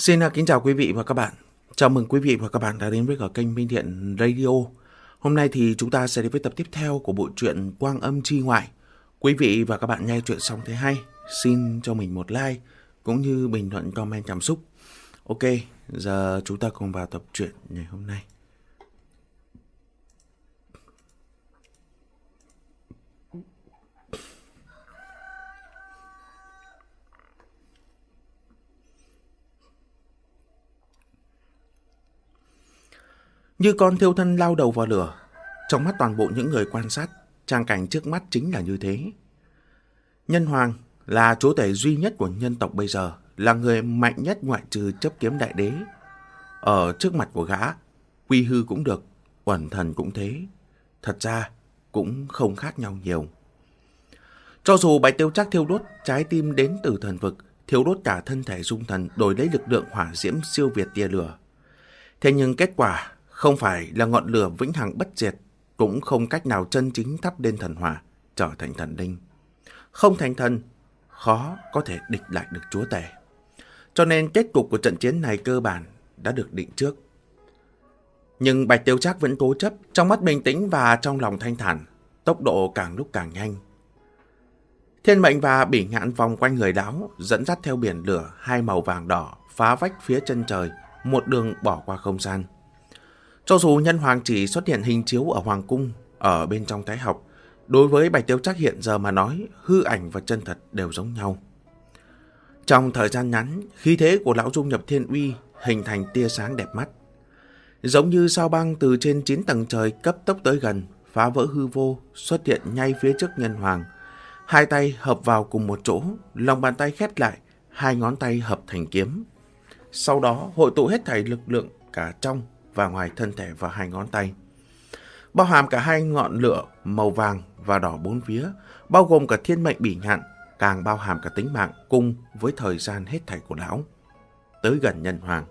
Xin à, kính chào quý vị và các bạn. Chào mừng quý vị và các bạn đã đến với cả kênh Minh Thiện Radio. Hôm nay thì chúng ta sẽ đến với tập tiếp theo của bộ truyện Quang Âm Chi Ngoại. Quý vị và các bạn nghe chuyện xong thấy hay, xin cho mình một like cũng như bình luận comment cảm xúc. Ok, giờ chúng ta cùng vào tập truyện ngày hôm nay. Như con thiêu thân lao đầu vào lửa, trong mắt toàn bộ những người quan sát, trang cảnh trước mắt chính là như thế. Nhân Hoàng là chúa tể duy nhất của nhân tộc bây giờ, là người mạnh nhất ngoại trừ chấp kiếm đại đế. Ở trước mặt của gã, quy hư cũng được, uẩn thần cũng thế. Thật ra, cũng không khác nhau nhiều. Cho dù bạch tiêu chắc thiêu đốt trái tim đến từ thần vực, thiêu đốt cả thân thể dung thần đổi lấy lực lượng hỏa diễm siêu việt tia lửa. Thế nhưng kết quả không phải là ngọn lửa vĩnh hằng bất diệt, cũng không cách nào chân chính thắp lên thần hỏa, trở thành thần linh. Không thành thần, khó có thể địch lại được chúa tể. Cho nên kết cục của trận chiến này cơ bản đã được định trước. Nhưng Bạch Tiêu Trác vẫn cố chấp, trong mắt bình tĩnh và trong lòng thanh thản, tốc độ càng lúc càng nhanh. Thiên mệnh và bỉ ngạn vòng quanh người đáo, dẫn dắt theo biển lửa hai màu vàng đỏ, phá vách phía chân trời, một đường bỏ qua không gian. Cho dù nhân hoàng chỉ xuất hiện hình chiếu ở hoàng cung, ở bên trong thái học, đối với Bạch Tiêu Trác hiện giờ mà nói, hư ảnh và chân thật đều giống nhau. Trong thời gian ngắn, khí thế của lão dung nhập thiên uy hình thành tia sáng đẹp mắt. Giống như sao băng từ trên 9 tầng trời cấp tốc tới gần, phá vỡ hư vô, xuất hiện ngay phía trước nhân hoàng. Hai tay hợp vào cùng một chỗ, lòng bàn tay khép lại, hai ngón tay hợp thành kiếm. Sau đó hội tụ hết thảy lực lượng cả trong và ngoài thân thể và hai ngón tay. Bao hàm cả hai ngọn lửa màu vàng và đỏ bốn phía, bao gồm cả thiên mệnh bỉ ngạn, càng bao hàm cả tính mạng cùng với thời gian hết thảy của lão. Tới gần nhân hoàng.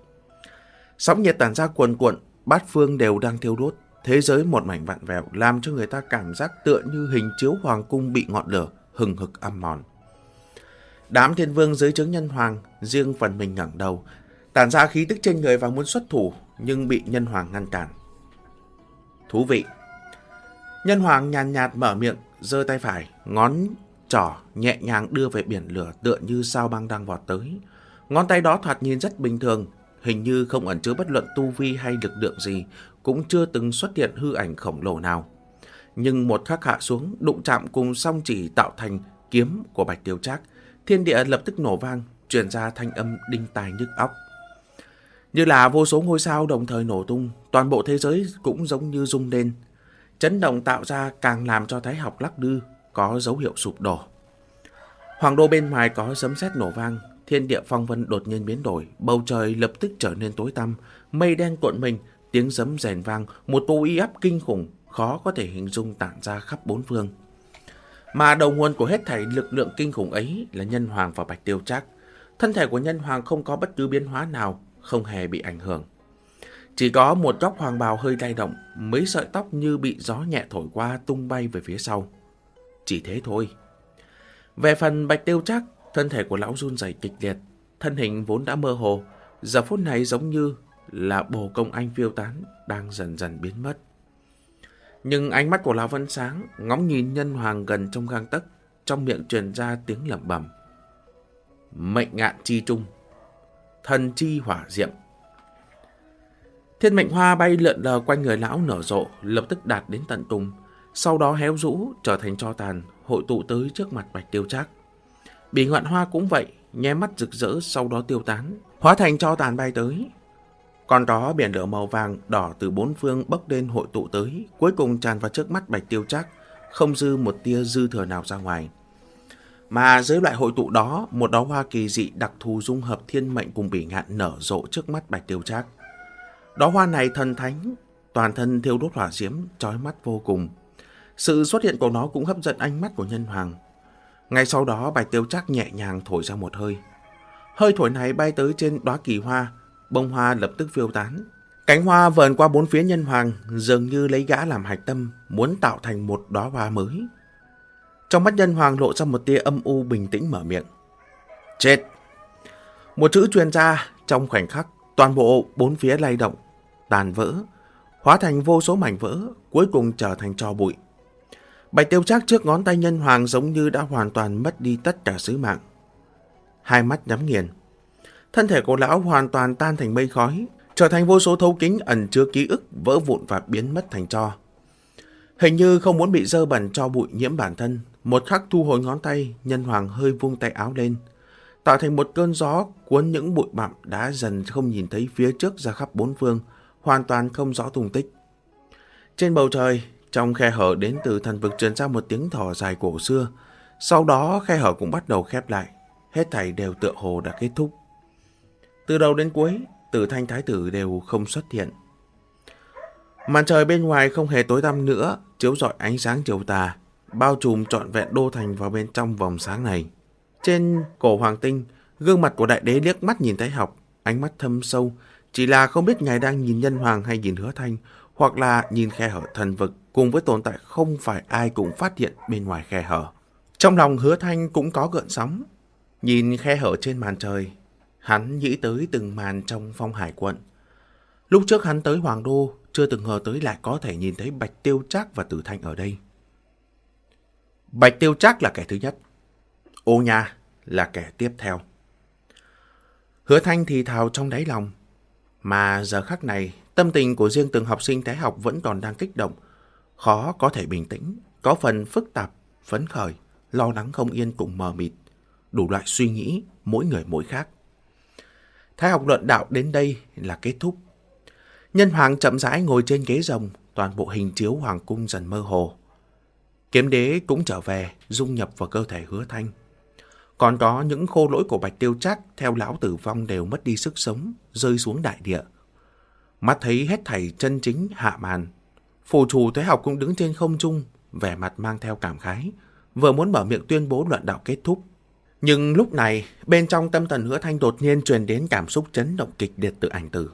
Sóng nhiệt tản ra cuồn cuộn, bát phương đều đang thiêu đốt, thế giới một mảnh vạn vẹo làm cho người ta cảm giác tựa như hình chiếu hoàng cung bị ngọn lửa hừng hực âm mòn. Đám thiên vương dưới chứng nhân hoàng, riêng phần mình ngẩng đầu, tản ra khí tức trên người và muốn xuất thủ, nhưng bị nhân hoàng ngăn cản. Thú vị. Nhân hoàng nhàn nhạt mở miệng, giơ tay phải, ngón trỏ nhẹ nhàng đưa về biển lửa tựa như sao băng đang vọt tới. Ngón tay đó thoạt nhìn rất bình thường, hình như không ẩn chứa bất luận tu vi hay lực lượng gì, cũng chưa từng xuất hiện hư ảnh khổng lồ nào. Nhưng một khắc hạ xuống, đụng chạm cùng song chỉ tạo thành kiếm của Bạch Tiêu Trác, thiên địa lập tức nổ vang, truyền ra thanh âm đinh tai nhức óc. Như là vô số ngôi sao đồng thời nổ tung, toàn bộ thế giới cũng giống như rung lên. Chấn động tạo ra càng làm cho thái học lắc lư, có dấu hiệu sụp đổ. Hoàng đô bên ngoài có sấm sét nổ vang, thiên địa phong vân đột nhiên biến đổi, bầu trời lập tức trở nên tối tăm, mây đen cuộn mình, tiếng sấm rèn vang, một tô uy áp kinh khủng, khó có thể hình dung tản ra khắp bốn phương. Mà đầu nguồn của hết thảy lực lượng kinh khủng ấy là nhân hoàng và bạch tiêu trác. Thân thể của nhân hoàng không có bất cứ biến hóa nào, không hề bị ảnh hưởng. Chỉ có một góc hoàng bào hơi lay động, mấy sợi tóc như bị gió nhẹ thổi qua tung bay về phía sau. Chỉ thế thôi. Về phần bạch tiêu chắc, thân thể của lão run rẩy kịch liệt, thân hình vốn đã mơ hồ, giờ phút này giống như là bồ công anh phiêu tán, đang dần dần biến mất. Nhưng ánh mắt của lão vẫn sáng, ngóng nhìn nhân hoàng gần trong gang tấc, trong miệng truyền ra tiếng lẩm bẩm. Mệnh ngạn chi trung thần chi hỏa diệm. Thiên mệnh hoa bay lượn lờ quanh người lão nở rộ, lập tức đạt đến tận cùng, sau đó héo rũ trở thành cho tàn, hội tụ tới trước mặt bạch tiêu trác. Bỉ ngoạn hoa cũng vậy, nhe mắt rực rỡ sau đó tiêu tán, hóa thành cho tàn bay tới. Còn đó biển lửa màu vàng đỏ từ bốn phương bốc lên hội tụ tới, cuối cùng tràn vào trước mắt bạch tiêu trác, không dư một tia dư thừa nào ra ngoài. Mà dưới loại hội tụ đó, một đóa hoa kỳ dị đặc thù dung hợp thiên mệnh cùng bỉ ngạn nở rộ trước mắt Bạch Tiêu Trác. Đóa hoa này thần thánh, toàn thân thiêu đốt hỏa diễm, chói mắt vô cùng. Sự xuất hiện của nó cũng hấp dẫn ánh mắt của nhân hoàng. Ngay sau đó Bạch Tiêu Trác nhẹ nhàng thổi ra một hơi. Hơi thổi này bay tới trên đóa kỳ hoa, bông hoa lập tức phiêu tán. Cánh hoa vờn qua bốn phía nhân hoàng, dường như lấy gã làm hạch tâm, muốn tạo thành một đóa hoa mới. Trong mắt nhân hoàng lộ ra một tia âm u bình tĩnh mở miệng. Chết! Một chữ truyền ra, trong khoảnh khắc, toàn bộ bốn phía lay động, tàn vỡ, hóa thành vô số mảnh vỡ, cuối cùng trở thành trò bụi. Bạch tiêu trác trước ngón tay nhân hoàng giống như đã hoàn toàn mất đi tất cả sứ mạng. Hai mắt nhắm nghiền. Thân thể của lão hoàn toàn tan thành mây khói, trở thành vô số thấu kính ẩn chứa ký ức vỡ vụn và biến mất thành tro. Hình như không muốn bị dơ bẩn cho bụi nhiễm bản thân, một khắc thu hồi ngón tay, nhân hoàng hơi vung tay áo lên, tạo thành một cơn gió cuốn những bụi bặm đã dần không nhìn thấy phía trước ra khắp bốn phương, hoàn toàn không rõ tung tích. Trên bầu trời, trong khe hở đến từ thần vực truyền ra một tiếng thỏ dài cổ xưa, sau đó khe hở cũng bắt đầu khép lại, hết thảy đều tựa hồ đã kết thúc. Từ đầu đến cuối, tử thanh thái tử đều không xuất hiện. Màn trời bên ngoài không hề tối tăm nữa, chiếu rọi ánh sáng chiều tà, bao trùm trọn vẹn đô thành vào bên trong vòng sáng này. Trên cổ hoàng tinh, gương mặt của đại đế liếc mắt nhìn thấy học, ánh mắt thâm sâu, chỉ là không biết ngài đang nhìn nhân hoàng hay nhìn hứa thanh, hoặc là nhìn khe hở thần vực cùng với tồn tại không phải ai cũng phát hiện bên ngoài khe hở. Trong lòng hứa thanh cũng có gợn sóng. Nhìn khe hở trên màn trời, hắn nghĩ tới từng màn trong phong hải quận. Lúc trước hắn tới Hoàng Đô, chưa từng ngờ tới lại có thể nhìn thấy Bạch Tiêu Trác và Tử Thanh ở đây. Bạch Tiêu Trác là kẻ thứ nhất. Ô Nha là kẻ tiếp theo. Hứa Thanh thì thào trong đáy lòng. Mà giờ khắc này, tâm tình của riêng từng học sinh thái học vẫn còn đang kích động. Khó có thể bình tĩnh, có phần phức tạp, phấn khởi, lo lắng không yên cùng mờ mịt. Đủ loại suy nghĩ, mỗi người mỗi khác. Thái học luận đạo đến đây là kết thúc. Nhân hoàng chậm rãi ngồi trên ghế rồng, toàn bộ hình chiếu hoàng cung dần mơ hồ. Kiếm đế cũng trở về, dung nhập vào cơ thể hứa thanh. Còn có những khô lỗi của bạch tiêu trác theo lão tử vong đều mất đi sức sống, rơi xuống đại địa. Mắt thấy hết thảy chân chính hạ màn. Phù chủ thế học cũng đứng trên không trung, vẻ mặt mang theo cảm khái, vừa muốn mở miệng tuyên bố luận đạo kết thúc. Nhưng lúc này, bên trong tâm thần hứa thanh đột nhiên truyền đến cảm xúc chấn động kịch liệt từ ảnh tử.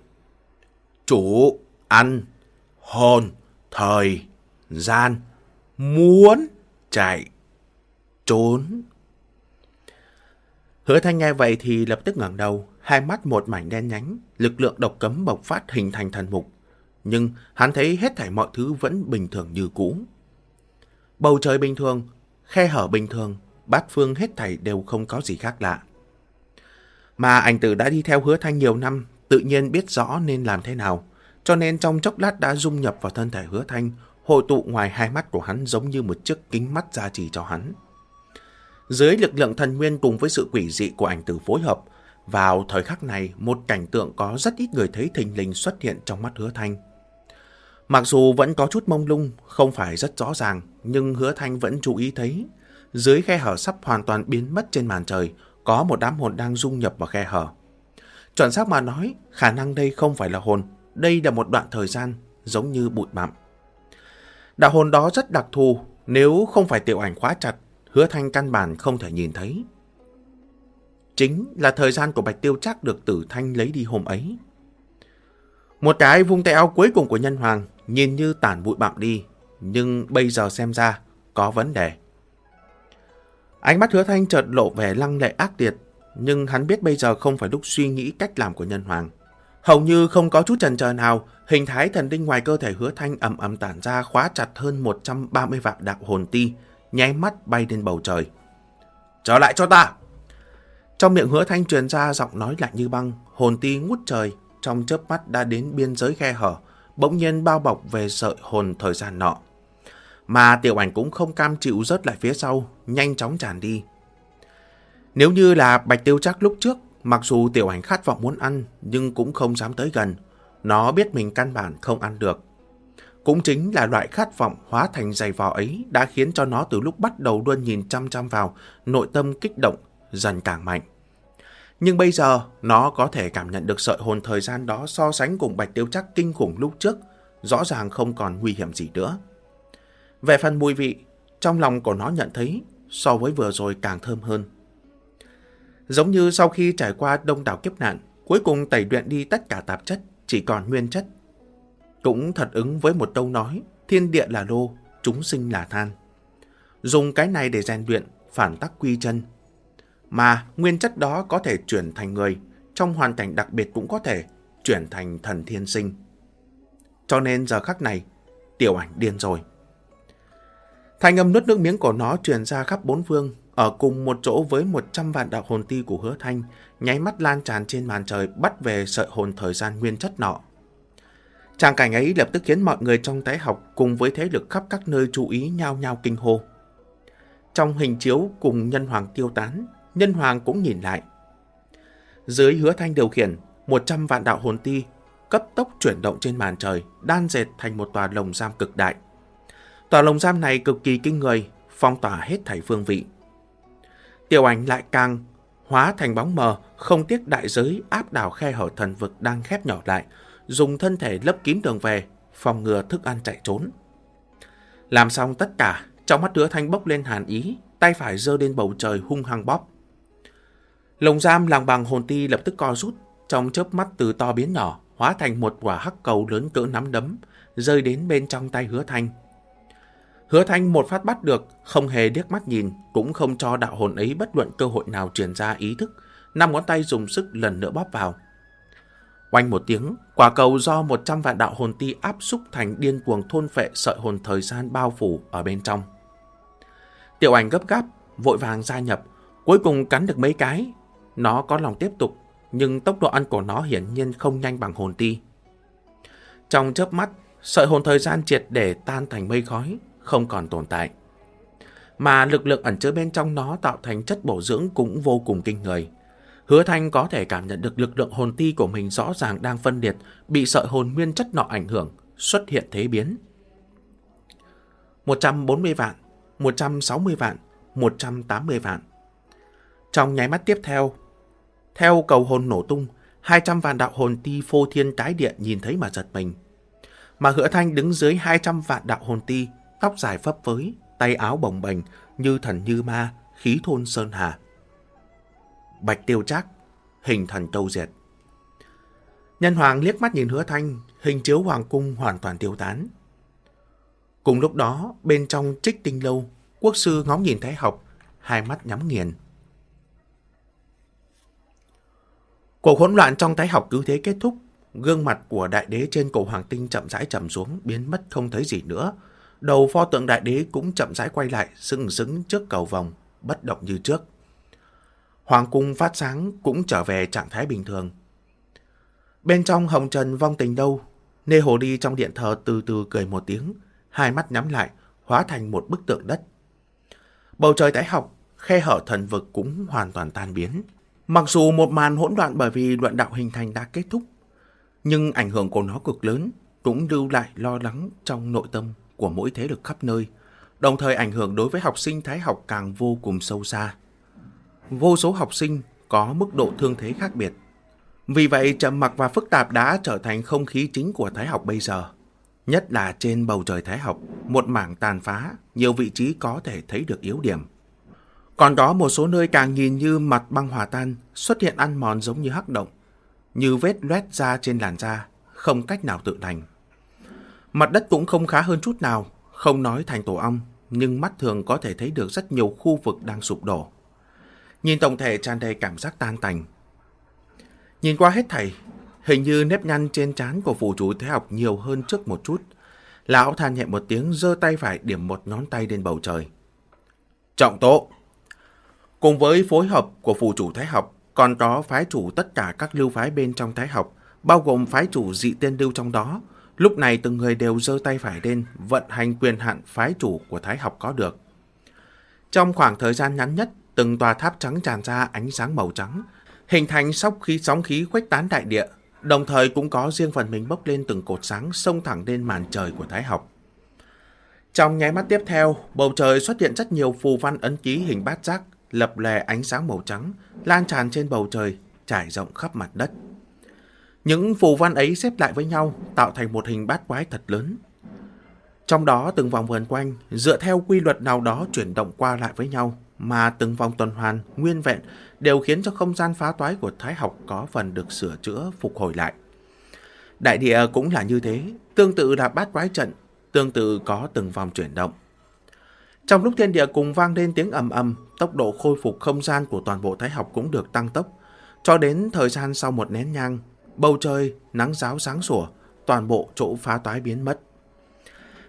Chủ, ăn, hồn, thời, gian, muốn, chạy, trốn. Hứa thanh nghe vậy thì lập tức ngẩng đầu, hai mắt một mảnh đen nhánh, lực lượng độc cấm bộc phát hình thành thần mục. Nhưng hắn thấy hết thảy mọi thứ vẫn bình thường như cũ. Bầu trời bình thường, khe hở bình thường, bát phương hết thảy đều không có gì khác lạ. Mà ảnh tử đã đi theo hứa thanh nhiều năm, tự nhiên biết rõ nên làm thế nào, cho nên trong chốc lát đã dung nhập vào thân thể hứa thanh, hội tụ ngoài hai mắt của hắn giống như một chiếc kính mắt gia trì cho hắn. Dưới lực lượng thần nguyên cùng với sự quỷ dị của ảnh tử phối hợp, vào thời khắc này một cảnh tượng có rất ít người thấy thình lình xuất hiện trong mắt hứa thanh. Mặc dù vẫn có chút mông lung, không phải rất rõ ràng, nhưng hứa thanh vẫn chú ý thấy. Dưới khe hở sắp hoàn toàn biến mất trên màn trời, có một đám hồn đang dung nhập vào khe hở. Chuẩn xác mà nói, khả năng đây không phải là hồn, đây là một đoạn thời gian, giống như bụi bặm. Đạo hồn đó rất đặc thù, nếu không phải tiểu ảnh khóa chặt, hứa thanh căn bản không thể nhìn thấy. Chính là thời gian của Bạch Tiêu chắc được tử thanh lấy đi hôm ấy. Một cái vung tay áo cuối cùng của nhân hoàng, nhìn như tản bụi bặm đi, nhưng bây giờ xem ra có vấn đề. Ánh mắt hứa thanh chợt lộ vẻ lăng lệ ác liệt, nhưng hắn biết bây giờ không phải lúc suy nghĩ cách làm của nhân hoàng. Hầu như không có chút chần chờ nào, hình thái thần linh ngoài cơ thể hứa thanh ầm ầm tản ra khóa chặt hơn 130 vạn đạo hồn ti, nháy mắt bay lên bầu trời. Trở lại cho ta! Trong miệng hứa thanh truyền ra giọng nói lạnh như băng, hồn ti ngút trời, trong chớp mắt đã đến biên giới khe hở, bỗng nhiên bao bọc về sợi hồn thời gian nọ. Mà tiểu ảnh cũng không cam chịu rớt lại phía sau, nhanh chóng tràn đi. Nếu như là bạch tiêu chắc lúc trước, mặc dù tiểu ảnh khát vọng muốn ăn, nhưng cũng không dám tới gần. Nó biết mình căn bản không ăn được. Cũng chính là loại khát vọng hóa thành dày vò ấy đã khiến cho nó từ lúc bắt đầu luôn nhìn chăm chăm vào, nội tâm kích động, dần càng mạnh. Nhưng bây giờ, nó có thể cảm nhận được sợi hồn thời gian đó so sánh cùng bạch tiêu chắc kinh khủng lúc trước, rõ ràng không còn nguy hiểm gì nữa. Về phần mùi vị, trong lòng của nó nhận thấy so với vừa rồi càng thơm hơn. Giống như sau khi trải qua đông đảo kiếp nạn, cuối cùng tẩy luyện đi tất cả tạp chất, chỉ còn nguyên chất. Cũng thật ứng với một câu nói, thiên địa là lô, chúng sinh là than. Dùng cái này để rèn luyện, phản tắc quy chân. Mà nguyên chất đó có thể chuyển thành người, trong hoàn cảnh đặc biệt cũng có thể chuyển thành thần thiên sinh. Cho nên giờ khắc này, tiểu ảnh điên rồi. Thanh âm nuốt nước miếng của nó truyền ra khắp bốn phương, ở cùng một chỗ với 100 vạn đạo hồn ti của hứa thanh, nháy mắt lan tràn trên màn trời bắt về sợi hồn thời gian nguyên chất nọ. Tràng cảnh ấy lập tức khiến mọi người trong tái học cùng với thế lực khắp các nơi chú ý nhao nhao kinh hô. Trong hình chiếu cùng nhân hoàng tiêu tán, nhân hoàng cũng nhìn lại. Dưới hứa thanh điều khiển, 100 vạn đạo hồn ti cấp tốc chuyển động trên màn trời, đan dệt thành một tòa lồng giam cực đại. Tòa lồng giam này cực kỳ kinh người, phong tỏa hết thảy phương vị. Tiểu ảnh lại càng hóa thành bóng mờ, không tiếc đại giới áp đảo khe hở thần vực đang khép nhỏ lại, dùng thân thể lấp kín đường về, phòng ngừa thức ăn chạy trốn. Làm xong tất cả, trong mắt hứa thanh bốc lên hàn ý, tay phải giơ lên bầu trời hung hăng bóp. Lồng giam làng bằng hồn ti lập tức co rút, trong chớp mắt từ to biến nhỏ, hóa thành một quả hắc cầu lớn cỡ nắm đấm, rơi đến bên trong tay hứa thanh. Hứa thanh một phát bắt được, không hề điếc mắt nhìn, cũng không cho đạo hồn ấy bất luận cơ hội nào truyền ra ý thức, năm ngón tay dùng sức lần nữa bóp vào. Oanh một tiếng, quả cầu do 100 vạn đạo hồn ti áp xúc thành điên cuồng thôn phệ sợi hồn thời gian bao phủ ở bên trong. Tiểu ảnh gấp gáp, vội vàng gia nhập, cuối cùng cắn được mấy cái. Nó có lòng tiếp tục, nhưng tốc độ ăn của nó hiển nhiên không nhanh bằng hồn ti. Trong chớp mắt, sợi hồn thời gian triệt để tan thành mây khói, không còn tồn tại. Mà lực lượng ẩn chứa bên trong nó tạo thành chất bổ dưỡng cũng vô cùng kinh người. Hứa Thanh có thể cảm nhận được lực lượng hồn ti của mình rõ ràng đang phân liệt, bị sợi hồn nguyên chất nọ ảnh hưởng, xuất hiện thế biến. 140 vạn, 160 vạn, 180 vạn. Trong nháy mắt tiếp theo, theo cầu hồn nổ tung, 200 vạn đạo hồn ti phô thiên tái địa nhìn thấy mà giật mình. Mà hứa thanh đứng dưới 200 vạn đạo hồn ti, tóc dài phấp phới, tay áo bồng bềnh như thần như ma, khí thôn sơn hà. Bạch tiêu trác, hình thần câu diệt. Nhân hoàng liếc mắt nhìn hứa thanh, hình chiếu hoàng cung hoàn toàn tiêu tán. Cùng lúc đó, bên trong trích tinh lâu, quốc sư ngóng nhìn Thái học, hai mắt nhắm nghiền. Cuộc hỗn loạn trong Thái học cứ thế kết thúc, gương mặt của đại đế trên cổ hoàng tinh chậm rãi chậm xuống, biến mất không thấy gì nữa. Đầu pho tượng đại đế cũng chậm rãi quay lại, sừng sững trước cầu vòng, bất động như trước. Hoàng cung phát sáng cũng trở về trạng thái bình thường. Bên trong hồng trần vong tình đâu, nê hồ đi trong điện thờ từ từ cười một tiếng, hai mắt nhắm lại, hóa thành một bức tượng đất. Bầu trời tái học, khe hở thần vực cũng hoàn toàn tan biến. Mặc dù một màn hỗn loạn bởi vì luận đạo hình thành đã kết thúc, nhưng ảnh hưởng của nó cực lớn, cũng lưu lại lo lắng trong nội tâm của mỗi thế lực khắp nơi, đồng thời ảnh hưởng đối với học sinh thái học càng vô cùng sâu xa. Vô số học sinh có mức độ thương thế khác biệt. Vì vậy, trầm mặc và phức tạp đã trở thành không khí chính của thái học bây giờ. Nhất là trên bầu trời thái học, một mảng tàn phá, nhiều vị trí có thể thấy được yếu điểm. Còn đó một số nơi càng nhìn như mặt băng hòa tan, xuất hiện ăn mòn giống như hắc động, như vết loét ra trên làn da, không cách nào tự thành. Mặt đất cũng không khá hơn chút nào, không nói thành tổ ong, nhưng mắt thường có thể thấy được rất nhiều khu vực đang sụp đổ. Nhìn tổng thể tràn đầy cảm giác tan tành. Nhìn qua hết thảy, hình như nếp nhăn trên trán của phụ chủ thế học nhiều hơn trước một chút. Lão than nhẹ một tiếng, giơ tay phải điểm một ngón tay lên bầu trời. Trọng tố! Cùng với phối hợp của phụ chủ thái học, còn có phái chủ tất cả các lưu phái bên trong thái học, bao gồm phái chủ dị tiên lưu trong đó. Lúc này từng người đều giơ tay phải lên, vận hành quyền hạn phái chủ của thái học có được. Trong khoảng thời gian ngắn nhất, từng tòa tháp trắng tràn ra ánh sáng màu trắng, hình thành sóc khí sóng khí khuếch tán đại địa, đồng thời cũng có riêng phần mình bốc lên từng cột sáng xông thẳng lên màn trời của Thái học. Trong nháy mắt tiếp theo, bầu trời xuất hiện rất nhiều phù văn ấn ký hình bát giác, lập lè ánh sáng màu trắng, lan tràn trên bầu trời, trải rộng khắp mặt đất. Những phù văn ấy xếp lại với nhau, tạo thành một hình bát quái thật lớn. Trong đó từng vòng vườn quanh, dựa theo quy luật nào đó chuyển động qua lại với nhau, mà từng vòng tuần hoàn, nguyên vẹn đều khiến cho không gian phá toái của Thái học có phần được sửa chữa, phục hồi lại. Đại địa cũng là như thế, tương tự là bát quái trận, tương tự có từng vòng chuyển động. Trong lúc thiên địa cùng vang lên tiếng ầm ầm, tốc độ khôi phục không gian của toàn bộ Thái học cũng được tăng tốc. Cho đến thời gian sau một nén nhang, bầu trời, nắng giáo sáng sủa, toàn bộ chỗ phá toái biến mất.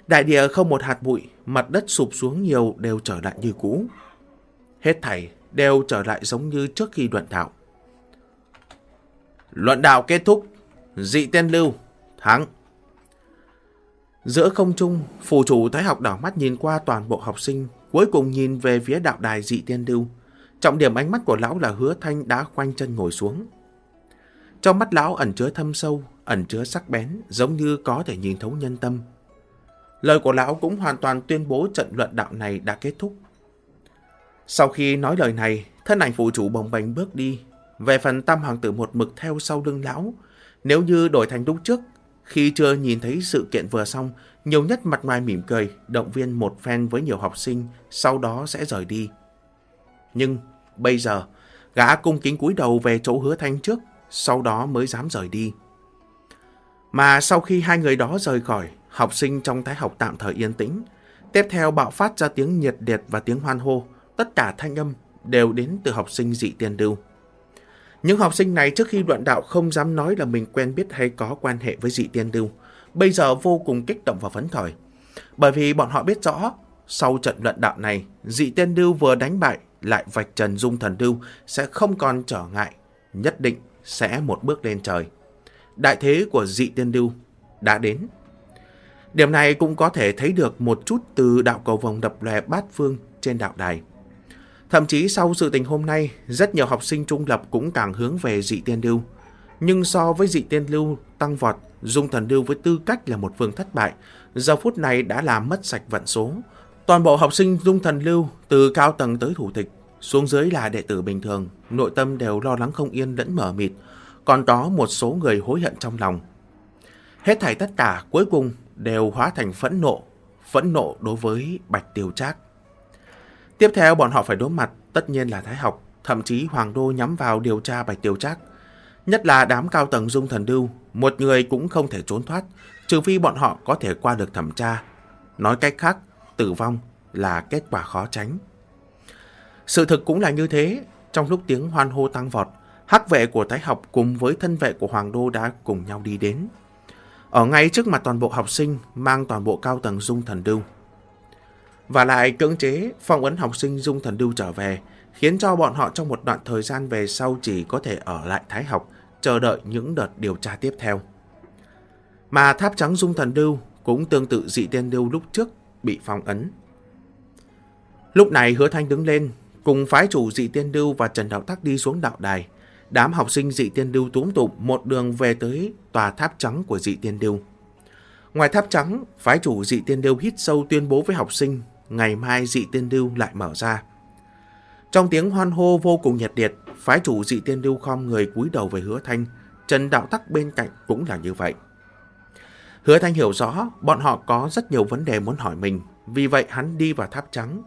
Đại địa không một hạt bụi, mặt đất sụp xuống nhiều đều trở lại như cũ. Hết thảy đều trở lại giống như trước khi luận đạo. Luận đạo kết thúc, dị tiên lưu, thắng. Giữa không trung, phù chủ thái học đảo mắt nhìn qua toàn bộ học sinh, cuối cùng nhìn về phía đạo đài dị tiên lưu. Trọng điểm ánh mắt của lão là hứa thanh đã khoanh chân ngồi xuống. Trong mắt lão ẩn chứa thâm sâu, ẩn chứa sắc bén, giống như có thể nhìn thấu nhân tâm. Lời của lão cũng hoàn toàn tuyên bố trận luận đạo này đã kết thúc. Sau khi nói lời này, thân ảnh phụ chủ bồng bềnh bước đi. Về phần tam hoàng tử một mực theo sau lưng lão. Nếu như đổi thành lúc trước, khi chưa nhìn thấy sự kiện vừa xong, nhiều nhất mặt ngoài mỉm cười, động viên một phen với nhiều học sinh, sau đó sẽ rời đi. Nhưng bây giờ, gã cung kính cúi đầu về chỗ hứa thanh trước, sau đó mới dám rời đi. Mà sau khi hai người đó rời khỏi, học sinh trong thái học tạm thời yên tĩnh. Tiếp theo bạo phát ra tiếng nhiệt liệt và tiếng hoan hô, tất cả thanh âm đều đến từ học sinh dị tiên đưu. Những học sinh này trước khi đoạn đạo không dám nói là mình quen biết hay có quan hệ với dị tiên đưu, bây giờ vô cùng kích động và phấn khởi. Bởi vì bọn họ biết rõ, sau trận luận đạo này, dị tiên đưu vừa đánh bại lại vạch trần dung thần đưu sẽ không còn trở ngại, nhất định sẽ một bước lên trời. Đại thế của dị tiên lưu đã đến. Điểm này cũng có thể thấy được một chút từ đạo cầu vòng đập lòe bát phương trên đạo đài. Thậm chí sau sự tình hôm nay, rất nhiều học sinh trung lập cũng càng hướng về dị tiên lưu. Nhưng so với dị tiên lưu tăng vọt, dung thần lưu với tư cách là một phương thất bại, giờ phút này đã làm mất sạch vận số. Toàn bộ học sinh dung thần lưu, từ cao tầng tới thủ tịch, xuống dưới là đệ tử bình thường, nội tâm đều lo lắng không yên lẫn mở mịt, còn có một số người hối hận trong lòng. Hết thảy tất cả cuối cùng đều hóa thành phẫn nộ, phẫn nộ đối với Bạch Tiêu Trác. Tiếp theo bọn họ phải đối mặt tất nhiên là Thái học, thậm chí Hoàng Đô nhắm vào điều tra Bạch Tiêu Trác. Nhất là đám cao tầng dung thần đưu, một người cũng không thể trốn thoát, trừ phi bọn họ có thể qua được thẩm tra. Nói cách khác, tử vong là kết quả khó tránh. Sự thực cũng là như thế, trong lúc tiếng hoan hô tăng vọt, hắc vệ của Thái học cùng với thân vệ của Hoàng Đô đã cùng nhau đi đến. Ở ngay trước mặt toàn bộ học sinh mang toàn bộ cao tầng dung thần đưu. Và lại cưỡng chế phong ấn học sinh dung thần đưu trở về, khiến cho bọn họ trong một đoạn thời gian về sau chỉ có thể ở lại Thái học, chờ đợi những đợt điều tra tiếp theo. Mà tháp trắng dung thần đưu cũng tương tự dị tên đưu lúc trước bị phong ấn. Lúc này hứa thanh đứng lên, cùng phái chủ dị tiên đưu và Trần Đạo Tắc đi xuống đạo đài. Đám học sinh dị tiên đưu túm tụm một đường về tới tòa tháp trắng của dị tiên đưu. Ngoài tháp trắng, phái chủ dị tiên đưu hít sâu tuyên bố với học sinh ngày mai dị tiên lưu lại mở ra. Trong tiếng hoan hô vô cùng nhiệt liệt, phái chủ dị tiên lưu khom người cúi đầu về hứa thanh, Trần Đạo Tắc bên cạnh cũng là như vậy. Hứa thanh hiểu rõ bọn họ có rất nhiều vấn đề muốn hỏi mình, vì vậy hắn đi vào tháp trắng.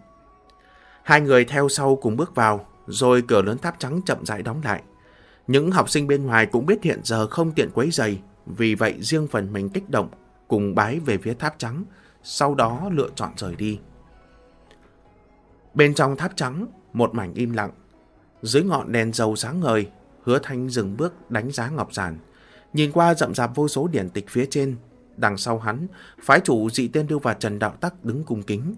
Hai người theo sau cùng bước vào, rồi cửa lớn tháp trắng chậm rãi đóng lại. Những học sinh bên ngoài cũng biết hiện giờ không tiện quấy giày, vì vậy riêng phần mình kích động, cùng bái về phía tháp trắng, sau đó lựa chọn rời đi. Bên trong tháp trắng, một mảnh im lặng. Dưới ngọn đèn dầu sáng ngời, hứa thanh dừng bước đánh giá ngọc giản. Nhìn qua rậm rạp vô số điển tịch phía trên, đằng sau hắn, phái chủ dị tiên đưa và Trần Đạo Tắc đứng cung kính.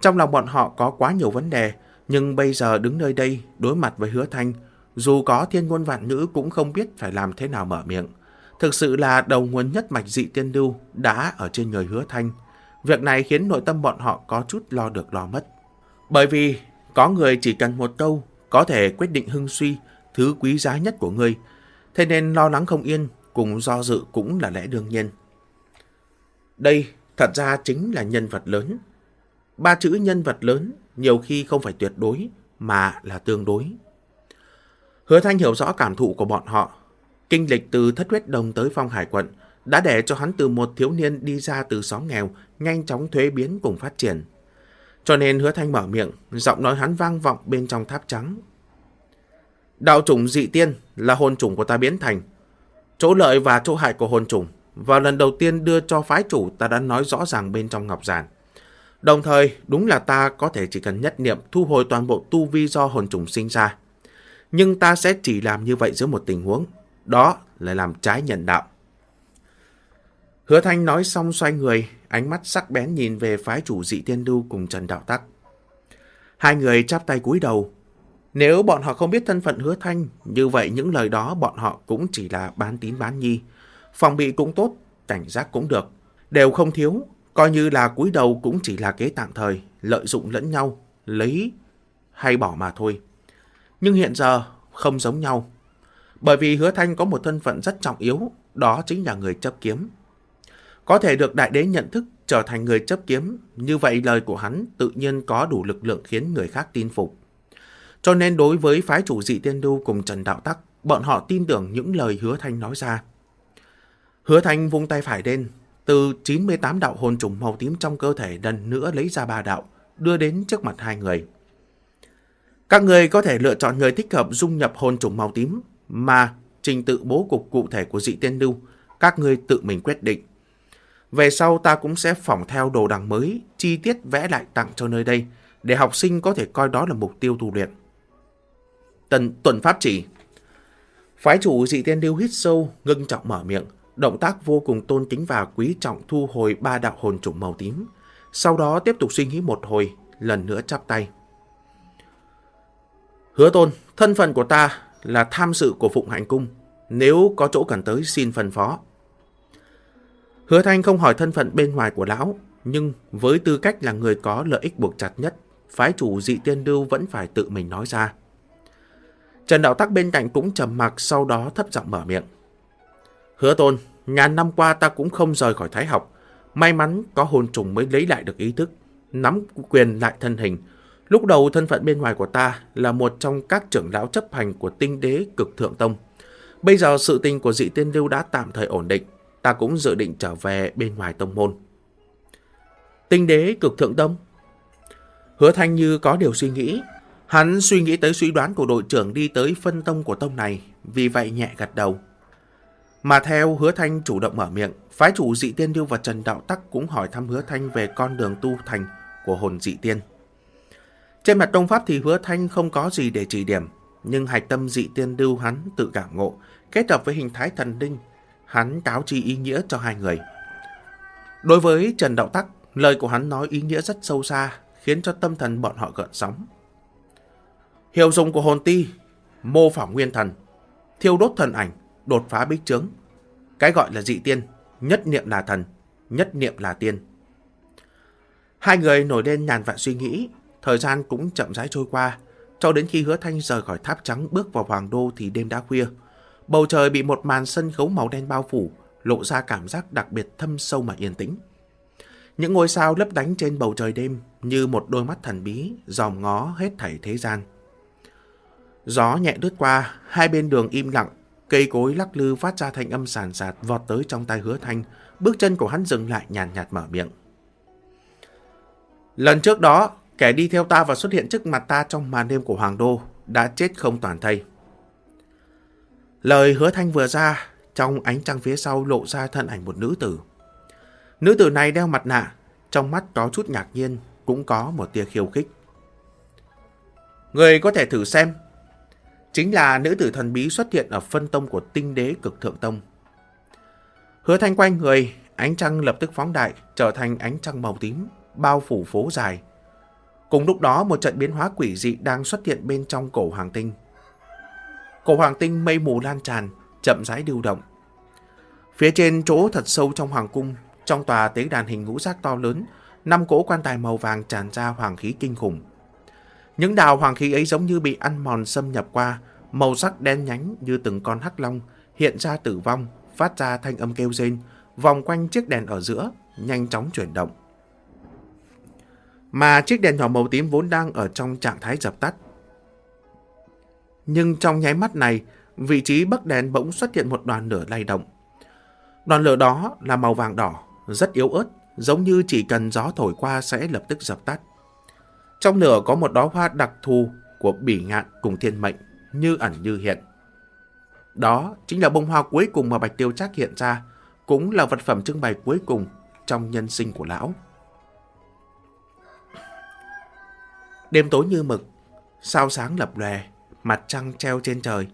Trong lòng bọn họ có quá nhiều vấn đề, nhưng bây giờ đứng nơi đây, đối mặt với hứa thanh, dù có thiên ngôn vạn ngữ cũng không biết phải làm thế nào mở miệng. Thực sự là đầu nguồn nhất mạch dị tiên lưu đã ở trên người hứa thanh. Việc này khiến nội tâm bọn họ có chút lo được lo mất. Bởi vì có người chỉ cần một câu có thể quyết định hưng suy, thứ quý giá nhất của người Thế nên lo lắng không yên, cùng do dự cũng là lẽ đương nhiên. Đây thật ra chính là nhân vật lớn. Ba chữ nhân vật lớn nhiều khi không phải tuyệt đối, mà là tương đối. Hứa Thanh hiểu rõ cảm thụ của bọn họ. Kinh lịch từ thất huyết đồng tới phong hải quận đã để cho hắn từ một thiếu niên đi ra từ xóm nghèo, nhanh chóng thuế biến cùng phát triển. Cho nên hứa thanh mở miệng, giọng nói hắn vang vọng bên trong tháp trắng. Đạo chủng dị tiên là hồn chủng của ta biến thành. Chỗ lợi và chỗ hại của hồn chủng. Vào lần đầu tiên đưa cho phái chủ ta đã nói rõ ràng bên trong ngọc giản. Đồng thời, đúng là ta có thể chỉ cần nhất niệm thu hồi toàn bộ tu vi do hồn trùng sinh ra. Nhưng ta sẽ chỉ làm như vậy giữa một tình huống. Đó là làm trái nhận đạo. Hứa Thanh nói xong xoay người, ánh mắt sắc bén nhìn về phái chủ dị tiên lưu cùng Trần Đạo Tắc. Hai người chắp tay cúi đầu. Nếu bọn họ không biết thân phận hứa Thanh, như vậy những lời đó bọn họ cũng chỉ là bán tín bán nhi. Phòng bị cũng tốt, cảnh giác cũng được. Đều không thiếu, coi như là cúi đầu cũng chỉ là kế tạm thời, lợi dụng lẫn nhau, lấy hay bỏ mà thôi. Nhưng hiện giờ không giống nhau. Bởi vì hứa Thanh có một thân phận rất trọng yếu, đó chính là người chấp kiếm. Có thể được đại đế nhận thức trở thành người chấp kiếm, như vậy lời của hắn tự nhiên có đủ lực lượng khiến người khác tin phục. Cho nên đối với phái chủ dị tiên đu cùng Trần Đạo Tắc, bọn họ tin tưởng những lời hứa thanh nói ra. Hứa thanh vung tay phải lên, từ 98 đạo hồn trùng màu tím trong cơ thể lần nữa lấy ra ba đạo, đưa đến trước mặt hai người. Các người có thể lựa chọn người thích hợp dung nhập hồn trùng màu tím, mà trình tự bố cục cụ thể của dị tiên lưu, các người tự mình quyết định. Về sau ta cũng sẽ phỏng theo đồ đằng mới, chi tiết vẽ lại tặng cho nơi đây, để học sinh có thể coi đó là mục tiêu tu luyện. Tần tuần pháp chỉ Phái chủ dị tiên lưu hít sâu, ngưng trọng mở miệng, động tác vô cùng tôn kính và quý trọng thu hồi ba đạo hồn trùng màu tím. Sau đó tiếp tục suy nghĩ một hồi, lần nữa chắp tay. Hứa tôn, thân phận của ta là tham sự của Phụng Hạnh Cung. Nếu có chỗ cần tới xin phân phó. Hứa Thanh không hỏi thân phận bên ngoài của lão, nhưng với tư cách là người có lợi ích buộc chặt nhất, phái chủ dị tiên lưu vẫn phải tự mình nói ra. Trần Đạo Tắc bên cạnh cũng trầm mặc sau đó thấp giọng mở miệng. Hứa tôn, ngàn năm qua ta cũng không rời khỏi thái học. May mắn có hồn trùng mới lấy lại được ý thức, nắm quyền lại thân hình. Lúc đầu thân phận bên ngoài của ta là một trong các trưởng lão chấp hành của tinh đế cực thượng tông. Bây giờ sự tình của dị tiên lưu đã tạm thời ổn định, ta cũng dự định trở về bên ngoài tông môn. Tinh đế cực thượng tông? Hứa Thanh như có điều suy nghĩ. Hắn suy nghĩ tới suy đoán của đội trưởng đi tới phân tông của tông này, vì vậy nhẹ gật đầu. Mà theo Hứa Thanh chủ động mở miệng, phái chủ dị tiên điêu và Trần Đạo Tắc cũng hỏi thăm Hứa Thanh về con đường tu thành của hồn dị tiên. Trên mặt Đông Pháp thì Hứa Thanh không có gì để chỉ điểm, nhưng hạch tâm dị tiên điêu hắn tự cảm ngộ, kết hợp với hình thái thần đinh, hắn cáo chi ý nghĩa cho hai người. Đối với Trần Đạo Tắc, lời của hắn nói ý nghĩa rất sâu xa, khiến cho tâm thần bọn họ gợn sóng. Hiệu dụng của hồn ti, mô phỏng nguyên thần, thiêu đốt thần ảnh, đột phá bích trướng. Cái gọi là dị tiên, nhất niệm là thần, nhất niệm là tiên. Hai người nổi lên nhàn vạn suy nghĩ, thời gian cũng chậm rãi trôi qua, cho đến khi hứa thanh rời khỏi tháp trắng bước vào hoàng đô thì đêm đã khuya. Bầu trời bị một màn sân khấu màu đen bao phủ, lộ ra cảm giác đặc biệt thâm sâu mà yên tĩnh. Những ngôi sao lấp đánh trên bầu trời đêm như một đôi mắt thần bí, dòm ngó hết thảy thế gian. Gió nhẹ đứt qua, hai bên đường im lặng, cây cối lắc lư phát ra thanh âm sàn sạt vọt tới trong tay hứa thanh, bước chân của hắn dừng lại nhàn nhạt, nhạt mở miệng. Lần trước đó, kẻ đi theo ta và xuất hiện trước mặt ta trong màn đêm của Hoàng Đô đã chết không toàn thây. Lời hứa thanh vừa ra, trong ánh trăng phía sau lộ ra thân ảnh một nữ tử. Nữ tử này đeo mặt nạ, trong mắt có chút ngạc nhiên, cũng có một tia khiêu khích. Người có thể thử xem. Chính là nữ tử thần bí xuất hiện ở phân tông của tinh đế cực thượng tông. Hứa thanh quanh người, ánh trăng lập tức phóng đại, trở thành ánh trăng màu tím, bao phủ phố dài. Cùng lúc đó một trận biến hóa quỷ dị đang xuất hiện bên trong cổ hoàng tinh. Cổ hoàng tinh mây mù lan tràn, chậm rãi điều động. Phía trên chỗ thật sâu trong hoàng cung trong tòa tế đàn hình ngũ giác to lớn, năm cỗ quan tài màu vàng tràn ra hoàng khí kinh khủng. Những đào hoàng khí ấy giống như bị ăn mòn xâm nhập qua, màu sắc đen nhánh như từng con hắc long, hiện ra tử vong, phát ra thanh âm kêu rên, vòng quanh chiếc đèn ở giữa, nhanh chóng chuyển động. Mà chiếc đèn nhỏ màu tím vốn đang ở trong trạng thái dập tắt. Nhưng trong nháy mắt này, vị trí bắc đèn bỗng xuất hiện một đoàn lửa lay động. Đoàn lửa đó là màu vàng đỏ, rất yếu ớt, giống như chỉ cần gió thổi qua sẽ lập tức dập tắt. Trong lửa có một đóa hoa đặc thù của bỉ ngạn cùng thiên mệnh, như ẩn như hiện. Đó chính là bông hoa cuối cùng mà Bạch Tiêu Trác hiện ra, cũng là vật phẩm trưng bày cuối cùng trong nhân sinh của lão. Đêm tối như mực, sao sáng lập lòe, mặt trăng treo trên trời.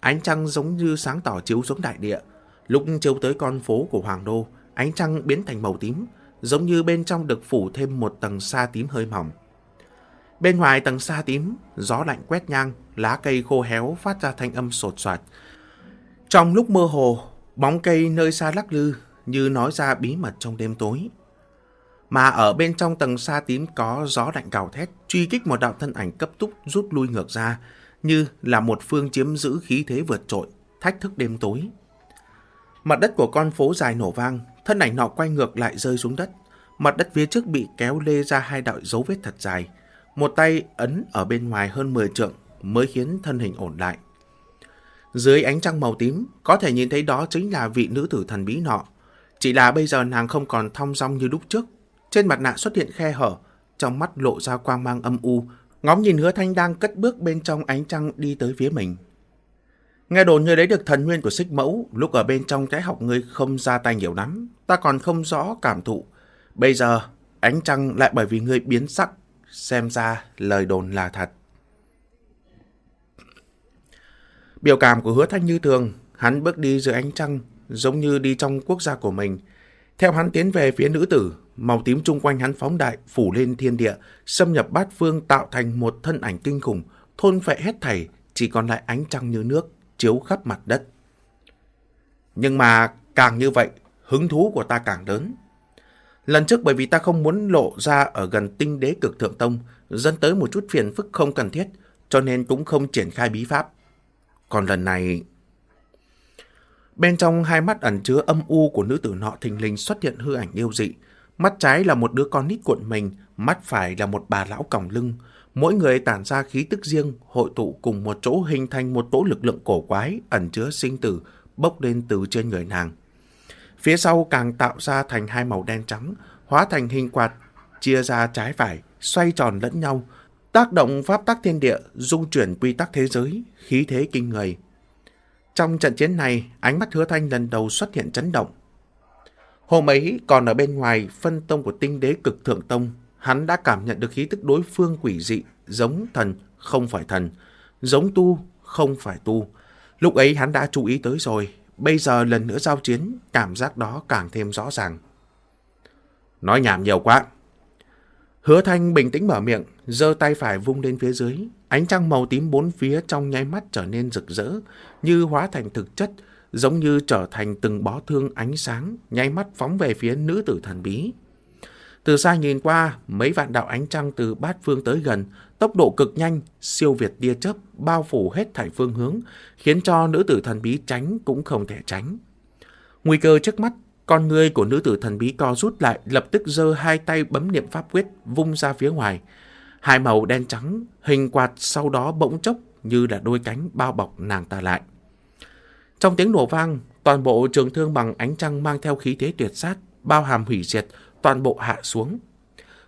Ánh trăng giống như sáng tỏ chiếu xuống đại địa. Lúc chiếu tới con phố của Hoàng Đô, ánh trăng biến thành màu tím, giống như bên trong được phủ thêm một tầng sa tím hơi mỏng. Bên ngoài tầng xa tím, gió lạnh quét nhang, lá cây khô héo phát ra thanh âm sột soạt. Trong lúc mơ hồ, bóng cây nơi xa lắc lư như nói ra bí mật trong đêm tối. Mà ở bên trong tầng xa tím có gió lạnh gào thét, truy kích một đạo thân ảnh cấp túc rút lui ngược ra, như là một phương chiếm giữ khí thế vượt trội, thách thức đêm tối. Mặt đất của con phố dài nổ vang, thân ảnh nọ quay ngược lại rơi xuống đất. Mặt đất phía trước bị kéo lê ra hai đạo dấu vết thật dài. Một tay ấn ở bên ngoài hơn 10 trượng mới khiến thân hình ổn lại. Dưới ánh trăng màu tím, có thể nhìn thấy đó chính là vị nữ tử thần bí nọ. Chỉ là bây giờ nàng không còn thong dong như lúc trước. Trên mặt nạ xuất hiện khe hở, trong mắt lộ ra quang mang âm u, ngóng nhìn hứa thanh đang cất bước bên trong ánh trăng đi tới phía mình. Nghe đồn người đấy được thần nguyên của xích mẫu, lúc ở bên trong cái học ngươi không ra tay nhiều lắm, ta còn không rõ cảm thụ. Bây giờ, ánh trăng lại bởi vì ngươi biến sắc, xem ra lời đồn là thật. Biểu cảm của hứa thanh như thường, hắn bước đi dưới ánh trăng, giống như đi trong quốc gia của mình. Theo hắn tiến về phía nữ tử, màu tím chung quanh hắn phóng đại, phủ lên thiên địa, xâm nhập bát phương tạo thành một thân ảnh kinh khủng, thôn phệ hết thảy, chỉ còn lại ánh trăng như nước, chiếu khắp mặt đất. Nhưng mà càng như vậy, hứng thú của ta càng lớn. Lần trước bởi vì ta không muốn lộ ra ở gần tinh đế cực thượng tông, dẫn tới một chút phiền phức không cần thiết, cho nên cũng không triển khai bí pháp. Còn lần này... Bên trong hai mắt ẩn chứa âm u của nữ tử nọ thình lình xuất hiện hư ảnh yêu dị. Mắt trái là một đứa con nít cuộn mình, mắt phải là một bà lão còng lưng. Mỗi người tản ra khí tức riêng, hội tụ cùng một chỗ hình thành một tổ lực lượng cổ quái, ẩn chứa sinh tử, bốc lên từ trên người nàng. Phía sau càng tạo ra thành hai màu đen trắng, hóa thành hình quạt, chia ra trái phải, xoay tròn lẫn nhau, tác động pháp tắc thiên địa, dung chuyển quy tắc thế giới, khí thế kinh người. Trong trận chiến này, ánh mắt hứa thanh lần đầu xuất hiện chấn động. Hôm ấy còn ở bên ngoài phân tông của tinh đế cực thượng tông, hắn đã cảm nhận được khí tức đối phương quỷ dị, giống thần, không phải thần, giống tu, không phải tu. Lúc ấy hắn đã chú ý tới rồi, bây giờ lần nữa giao chiến, cảm giác đó càng thêm rõ ràng. Nói nhảm nhiều quá. Hứa Thanh bình tĩnh mở miệng, giơ tay phải vung lên phía dưới. Ánh trăng màu tím bốn phía trong nháy mắt trở nên rực rỡ, như hóa thành thực chất, giống như trở thành từng bó thương ánh sáng, nháy mắt phóng về phía nữ tử thần bí. Từ xa nhìn qua, mấy vạn đạo ánh trăng từ bát phương tới gần, tốc độ cực nhanh, siêu việt tia chớp, bao phủ hết thảy phương hướng, khiến cho nữ tử thần bí tránh cũng không thể tránh. Nguy cơ trước mắt, con người của nữ tử thần bí co rút lại, lập tức giơ hai tay bấm niệm pháp quyết, vung ra phía ngoài. Hai màu đen trắng, hình quạt sau đó bỗng chốc như là đôi cánh bao bọc nàng ta lại. Trong tiếng nổ vang, toàn bộ trường thương bằng ánh trăng mang theo khí thế tuyệt sát, bao hàm hủy diệt, toàn bộ hạ xuống.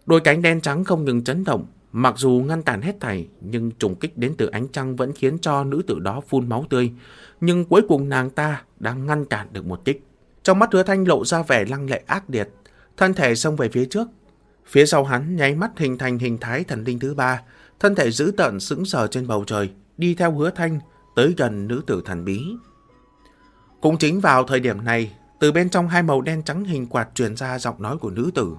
Đôi cánh đen trắng không ngừng chấn động, mặc dù ngăn cản hết thảy, nhưng trùng kích đến từ ánh trăng vẫn khiến cho nữ tử đó phun máu tươi. Nhưng cuối cùng nàng ta đã ngăn cản được một kích. Trong mắt hứa thanh lộ ra vẻ lăng lệ ác điệt, thân thể xông về phía trước. Phía sau hắn nháy mắt hình thành hình thái thần linh thứ ba, thân thể giữ tợn sững sờ trên bầu trời, đi theo hứa thanh tới gần nữ tử thần bí. Cũng chính vào thời điểm này, từ bên trong hai màu đen trắng hình quạt truyền ra giọng nói của nữ tử.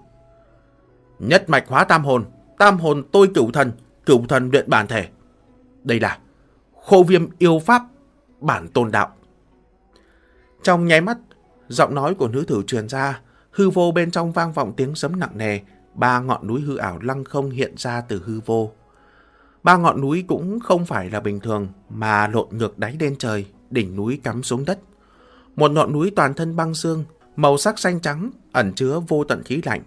Nhất mạch hóa tam hồn, tam hồn tôi cửu thần, cửu thần luyện bản thể. Đây là khô viêm yêu pháp, bản tôn đạo. Trong nháy mắt, giọng nói của nữ tử truyền ra, hư vô bên trong vang vọng tiếng sấm nặng nề, ba ngọn núi hư ảo lăng không hiện ra từ hư vô. Ba ngọn núi cũng không phải là bình thường, mà lộn ngược đáy lên trời, đỉnh núi cắm xuống đất. Một ngọn núi toàn thân băng xương, màu sắc xanh trắng, ẩn chứa vô tận khí lạnh.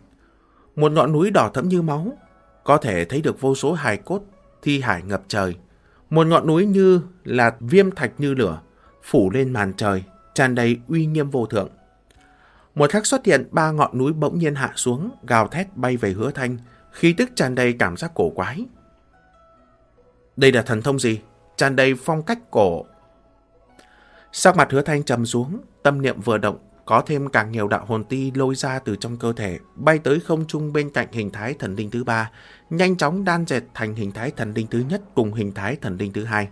Một ngọn núi đỏ thẫm như máu, có thể thấy được vô số hài cốt, thi hải ngập trời. Một ngọn núi như là viêm thạch như lửa, phủ lên màn trời, tràn đầy uy nghiêm vô thượng. Một khắc xuất hiện ba ngọn núi bỗng nhiên hạ xuống, gào thét bay về hứa thanh, khí tức tràn đầy cảm giác cổ quái. Đây là thần thông gì? Tràn đầy phong cách cổ Sắc mặt hứa thanh trầm xuống, tâm niệm vừa động, có thêm càng nhiều đạo hồn ti lôi ra từ trong cơ thể, bay tới không trung bên cạnh hình thái thần linh thứ ba, nhanh chóng đan dệt thành hình thái thần linh thứ nhất cùng hình thái thần linh thứ hai.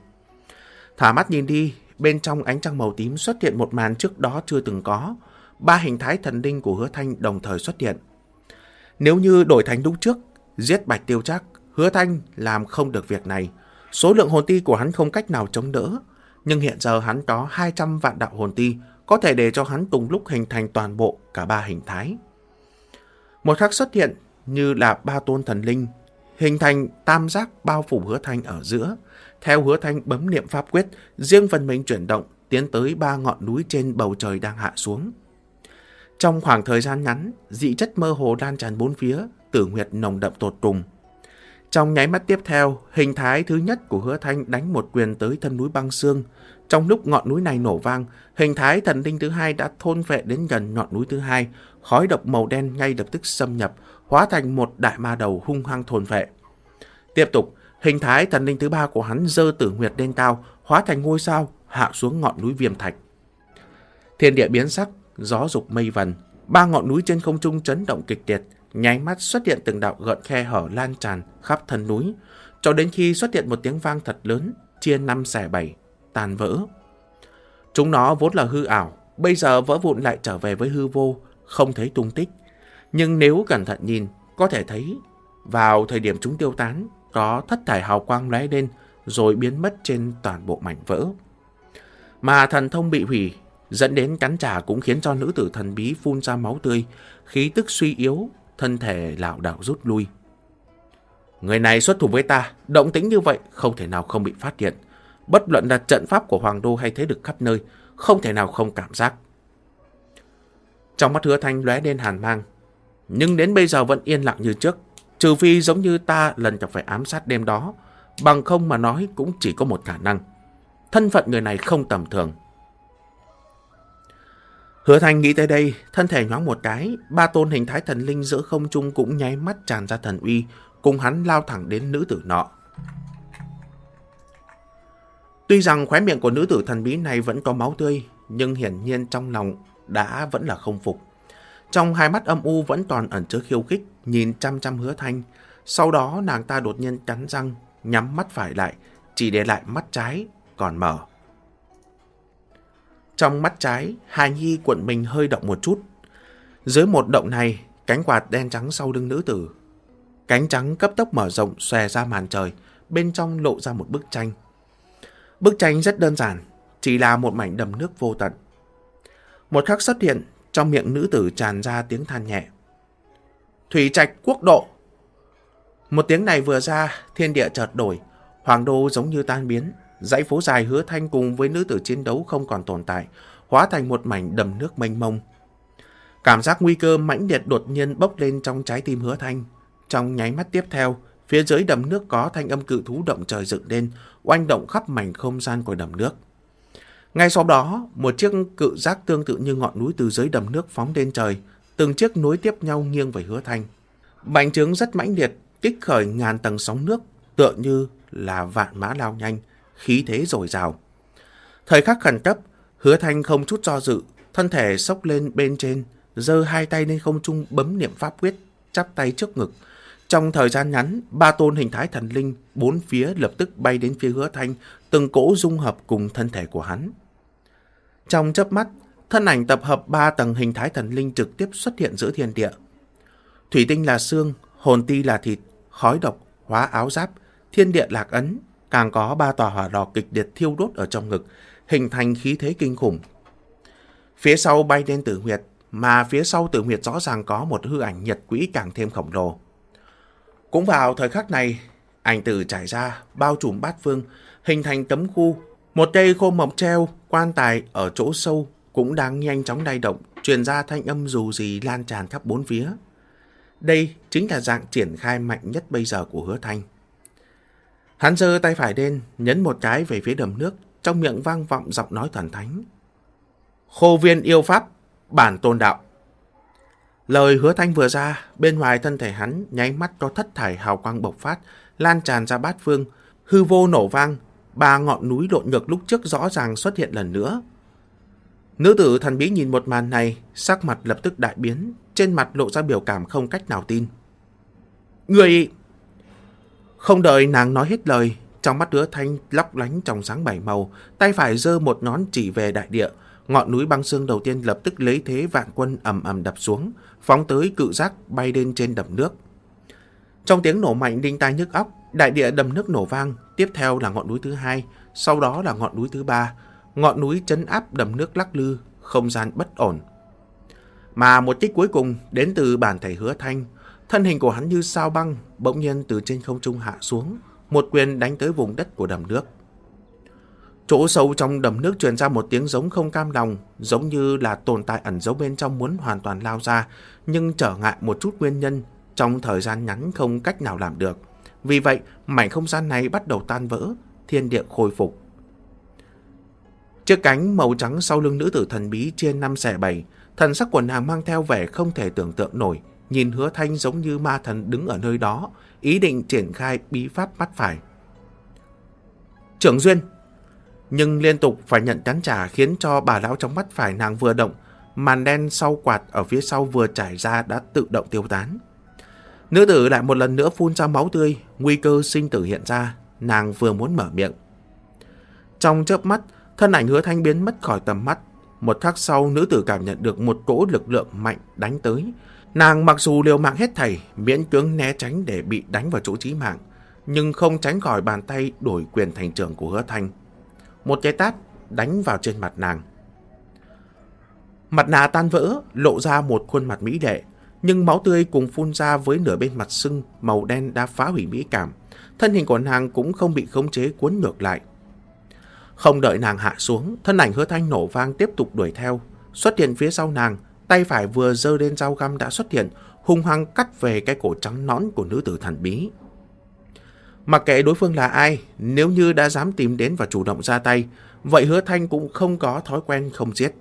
Thả mắt nhìn đi, bên trong ánh trăng màu tím xuất hiện một màn trước đó chưa từng có. Ba hình thái thần linh của hứa thanh đồng thời xuất hiện. Nếu như đổi thành lúc trước, giết bạch tiêu chắc, hứa thanh làm không được việc này. Số lượng hồn ti của hắn không cách nào chống đỡ. Nhưng hiện giờ hắn có 200 vạn đạo hồn ti, có thể để cho hắn cùng lúc hình thành toàn bộ cả ba hình thái. Một khắc xuất hiện như là ba tôn thần linh, hình thành tam giác bao phủ hứa thanh ở giữa. Theo hứa thanh bấm niệm pháp quyết, riêng phần mình chuyển động, tiến tới ba ngọn núi trên bầu trời đang hạ xuống. Trong khoảng thời gian ngắn, dị chất mơ hồ lan tràn bốn phía, tử nguyệt nồng đậm tột trùng. Trong nháy mắt tiếp theo, hình thái thứ nhất của hứa thanh đánh một quyền tới thân núi băng xương. Trong lúc ngọn núi này nổ vang, hình thái thần linh thứ hai đã thôn vệ đến gần ngọn núi thứ hai, khói độc màu đen ngay lập tức xâm nhập, hóa thành một đại ma đầu hung hăng thôn vệ. Tiếp tục, hình thái thần linh thứ ba của hắn dơ tử nguyệt lên cao, hóa thành ngôi sao, hạ xuống ngọn núi viêm thạch. Thiên địa biến sắc, gió dục mây vần, ba ngọn núi trên không trung chấn động kịch liệt, nháy mắt xuất hiện từng đạo gợn khe hở lan tràn khắp thân núi, cho đến khi xuất hiện một tiếng vang thật lớn, chia năm xẻ bảy, tàn vỡ. Chúng nó vốn là hư ảo, bây giờ vỡ vụn lại trở về với hư vô, không thấy tung tích. Nhưng nếu cẩn thận nhìn, có thể thấy vào thời điểm chúng tiêu tán, có thất thải hào quang lóe lên rồi biến mất trên toàn bộ mảnh vỡ. Mà thần thông bị hủy, dẫn đến cắn trả cũng khiến cho nữ tử thần bí phun ra máu tươi, khí tức suy yếu, thân thể lảo đảo rút lui. Người này xuất thủ với ta, động tính như vậy không thể nào không bị phát hiện. Bất luận là trận pháp của Hoàng Đô hay thế lực khắp nơi, không thể nào không cảm giác. Trong mắt hứa thanh lóe lên hàn mang, nhưng đến bây giờ vẫn yên lặng như trước. Trừ phi giống như ta lần gặp phải ám sát đêm đó, bằng không mà nói cũng chỉ có một khả năng. Thân phận người này không tầm thường. Hứa Thanh nghĩ tới đây, thân thể nhoáng một cái, ba tôn hình thái thần linh giữa không trung cũng nháy mắt tràn ra thần uy, cùng hắn lao thẳng đến nữ tử nọ. Tuy rằng khóe miệng của nữ tử thần bí này vẫn có máu tươi, nhưng hiển nhiên trong lòng đã vẫn là không phục. Trong hai mắt âm u vẫn toàn ẩn chứa khiêu khích, nhìn chăm chăm hứa thanh. Sau đó nàng ta đột nhiên cắn răng, nhắm mắt phải lại, chỉ để lại mắt trái, còn mở. Trong mắt trái, Hà Nhi cuộn mình hơi động một chút. Dưới một động này, cánh quạt đen trắng sau lưng nữ tử. Cánh trắng cấp tốc mở rộng xòe ra màn trời, bên trong lộ ra một bức tranh. Bức tranh rất đơn giản, chỉ là một mảnh đầm nước vô tận. Một khắc xuất hiện, trong miệng nữ tử tràn ra tiếng than nhẹ. Thủy trạch quốc độ. Một tiếng này vừa ra, thiên địa chợt đổi, hoàng đô giống như tan biến, dãy phố dài hứa thanh cùng với nữ tử chiến đấu không còn tồn tại, hóa thành một mảnh đầm nước mênh mông. Cảm giác nguy cơ mãnh liệt đột nhiên bốc lên trong trái tim hứa thanh. Trong nháy mắt tiếp theo, phía dưới đầm nước có thanh âm cự thú động trời dựng lên, oanh động khắp mảnh không gian của đầm nước. Ngay sau đó, một chiếc cự giác tương tự như ngọn núi từ dưới đầm nước phóng lên trời, từng chiếc nối tiếp nhau nghiêng về hứa thanh. Bành trướng rất mãnh liệt, kích khởi ngàn tầng sóng nước, tựa như là vạn mã lao nhanh, khí thế dồi dào. Thời khắc khẩn cấp, hứa thanh không chút do dự, thân thể sốc lên bên trên, giơ hai tay lên không trung bấm niệm pháp quyết, chắp tay trước ngực. Trong thời gian ngắn, ba tôn hình thái thần linh bốn phía lập tức bay đến phía hứa thanh, từng cỗ dung hợp cùng thân thể của hắn. Trong chớp mắt, thân ảnh tập hợp ba tầng hình thái thần linh trực tiếp xuất hiện giữa thiên địa. Thủy tinh là xương, hồn ti là thịt, khói độc, hóa áo giáp, thiên địa lạc ấn, càng có ba tòa hỏa lò kịch liệt thiêu đốt ở trong ngực, hình thành khí thế kinh khủng. Phía sau bay lên tử huyệt, mà phía sau tử huyệt rõ ràng có một hư ảnh nhật quỹ càng thêm khổng lồ. Cũng vào thời khắc này, ảnh tử trải ra, bao trùm bát phương, hình thành tấm khu. Một cây khô mộc treo, quan tài ở chỗ sâu cũng đang nhanh chóng lay động, truyền ra thanh âm dù gì lan tràn khắp bốn phía. Đây chính là dạng triển khai mạnh nhất bây giờ của hứa thanh. Hắn giơ tay phải lên, nhấn một cái về phía đầm nước, trong miệng vang vọng giọng nói thần thánh. Khô viên yêu pháp, bản tôn đạo. Lời hứa thanh vừa ra, bên ngoài thân thể hắn nháy mắt có thất thải hào quang bộc phát, lan tràn ra bát phương, hư vô nổ vang, ba ngọn núi lộn ngược lúc trước rõ ràng xuất hiện lần nữa. Nữ tử thần bí nhìn một màn này, sắc mặt lập tức đại biến, trên mặt lộ ra biểu cảm không cách nào tin. Người... Không đợi nàng nói hết lời, Trong mắt hứa thanh lóc lánh trong sáng bảy màu, tay phải giơ một nón chỉ về đại địa. Ngọn núi băng xương đầu tiên lập tức lấy thế vạn quân ầm ầm đập xuống, phóng tới cự giác bay lên trên đầm nước. Trong tiếng nổ mạnh đinh tai nhức óc, đại địa đầm nước nổ vang, tiếp theo là ngọn núi thứ hai, sau đó là ngọn núi thứ ba. Ngọn núi chấn áp đầm nước lắc lư, không gian bất ổn. Mà một kích cuối cùng đến từ bản thể hứa thanh, thân hình của hắn như sao băng, bỗng nhiên từ trên không trung hạ xuống, một quyền đánh tới vùng đất của đầm nước. Chỗ sâu trong đầm nước truyền ra một tiếng giống không cam lòng, giống như là tồn tại ẩn giấu bên trong muốn hoàn toàn lao ra, nhưng trở ngại một chút nguyên nhân, trong thời gian ngắn không cách nào làm được. Vì vậy, mảnh không gian này bắt đầu tan vỡ, thiên địa khôi phục. Chiếc cánh màu trắng sau lưng nữ tử thần bí trên năm xẻ bảy, thần sắc quần nàng mang theo vẻ không thể tưởng tượng nổi, nhìn hứa thanh giống như ma thần đứng ở nơi đó, ý định triển khai bí pháp mắt phải. Trưởng Duyên nhưng liên tục phải nhận chán trả khiến cho bà lão trong mắt phải nàng vừa động, màn đen sau quạt ở phía sau vừa trải ra đã tự động tiêu tán. Nữ tử lại một lần nữa phun ra máu tươi, nguy cơ sinh tử hiện ra, nàng vừa muốn mở miệng. Trong chớp mắt, thân ảnh hứa thanh biến mất khỏi tầm mắt. Một khắc sau, nữ tử cảm nhận được một cỗ lực lượng mạnh đánh tới. Nàng mặc dù liều mạng hết thảy, miễn cưỡng né tránh để bị đánh vào chỗ chí mạng, nhưng không tránh khỏi bàn tay đổi quyền thành trưởng của hứa thanh. Một cái tát đánh vào trên mặt nàng. Mặt nạ tan vỡ, lộ ra một khuôn mặt mỹ đệ, nhưng máu tươi cùng phun ra với nửa bên mặt sưng màu đen đã phá hủy mỹ cảm. Thân hình của nàng cũng không bị khống chế cuốn ngược lại. Không đợi nàng hạ xuống, thân ảnh hứa thanh nổ vang tiếp tục đuổi theo. Xuất hiện phía sau nàng, tay phải vừa dơ lên dao găm đã xuất hiện, hung hăng cắt về cái cổ trắng nón của nữ tử thần bí. Mặc kệ đối phương là ai, nếu như đã dám tìm đến và chủ động ra tay, vậy hứa thanh cũng không có thói quen không giết.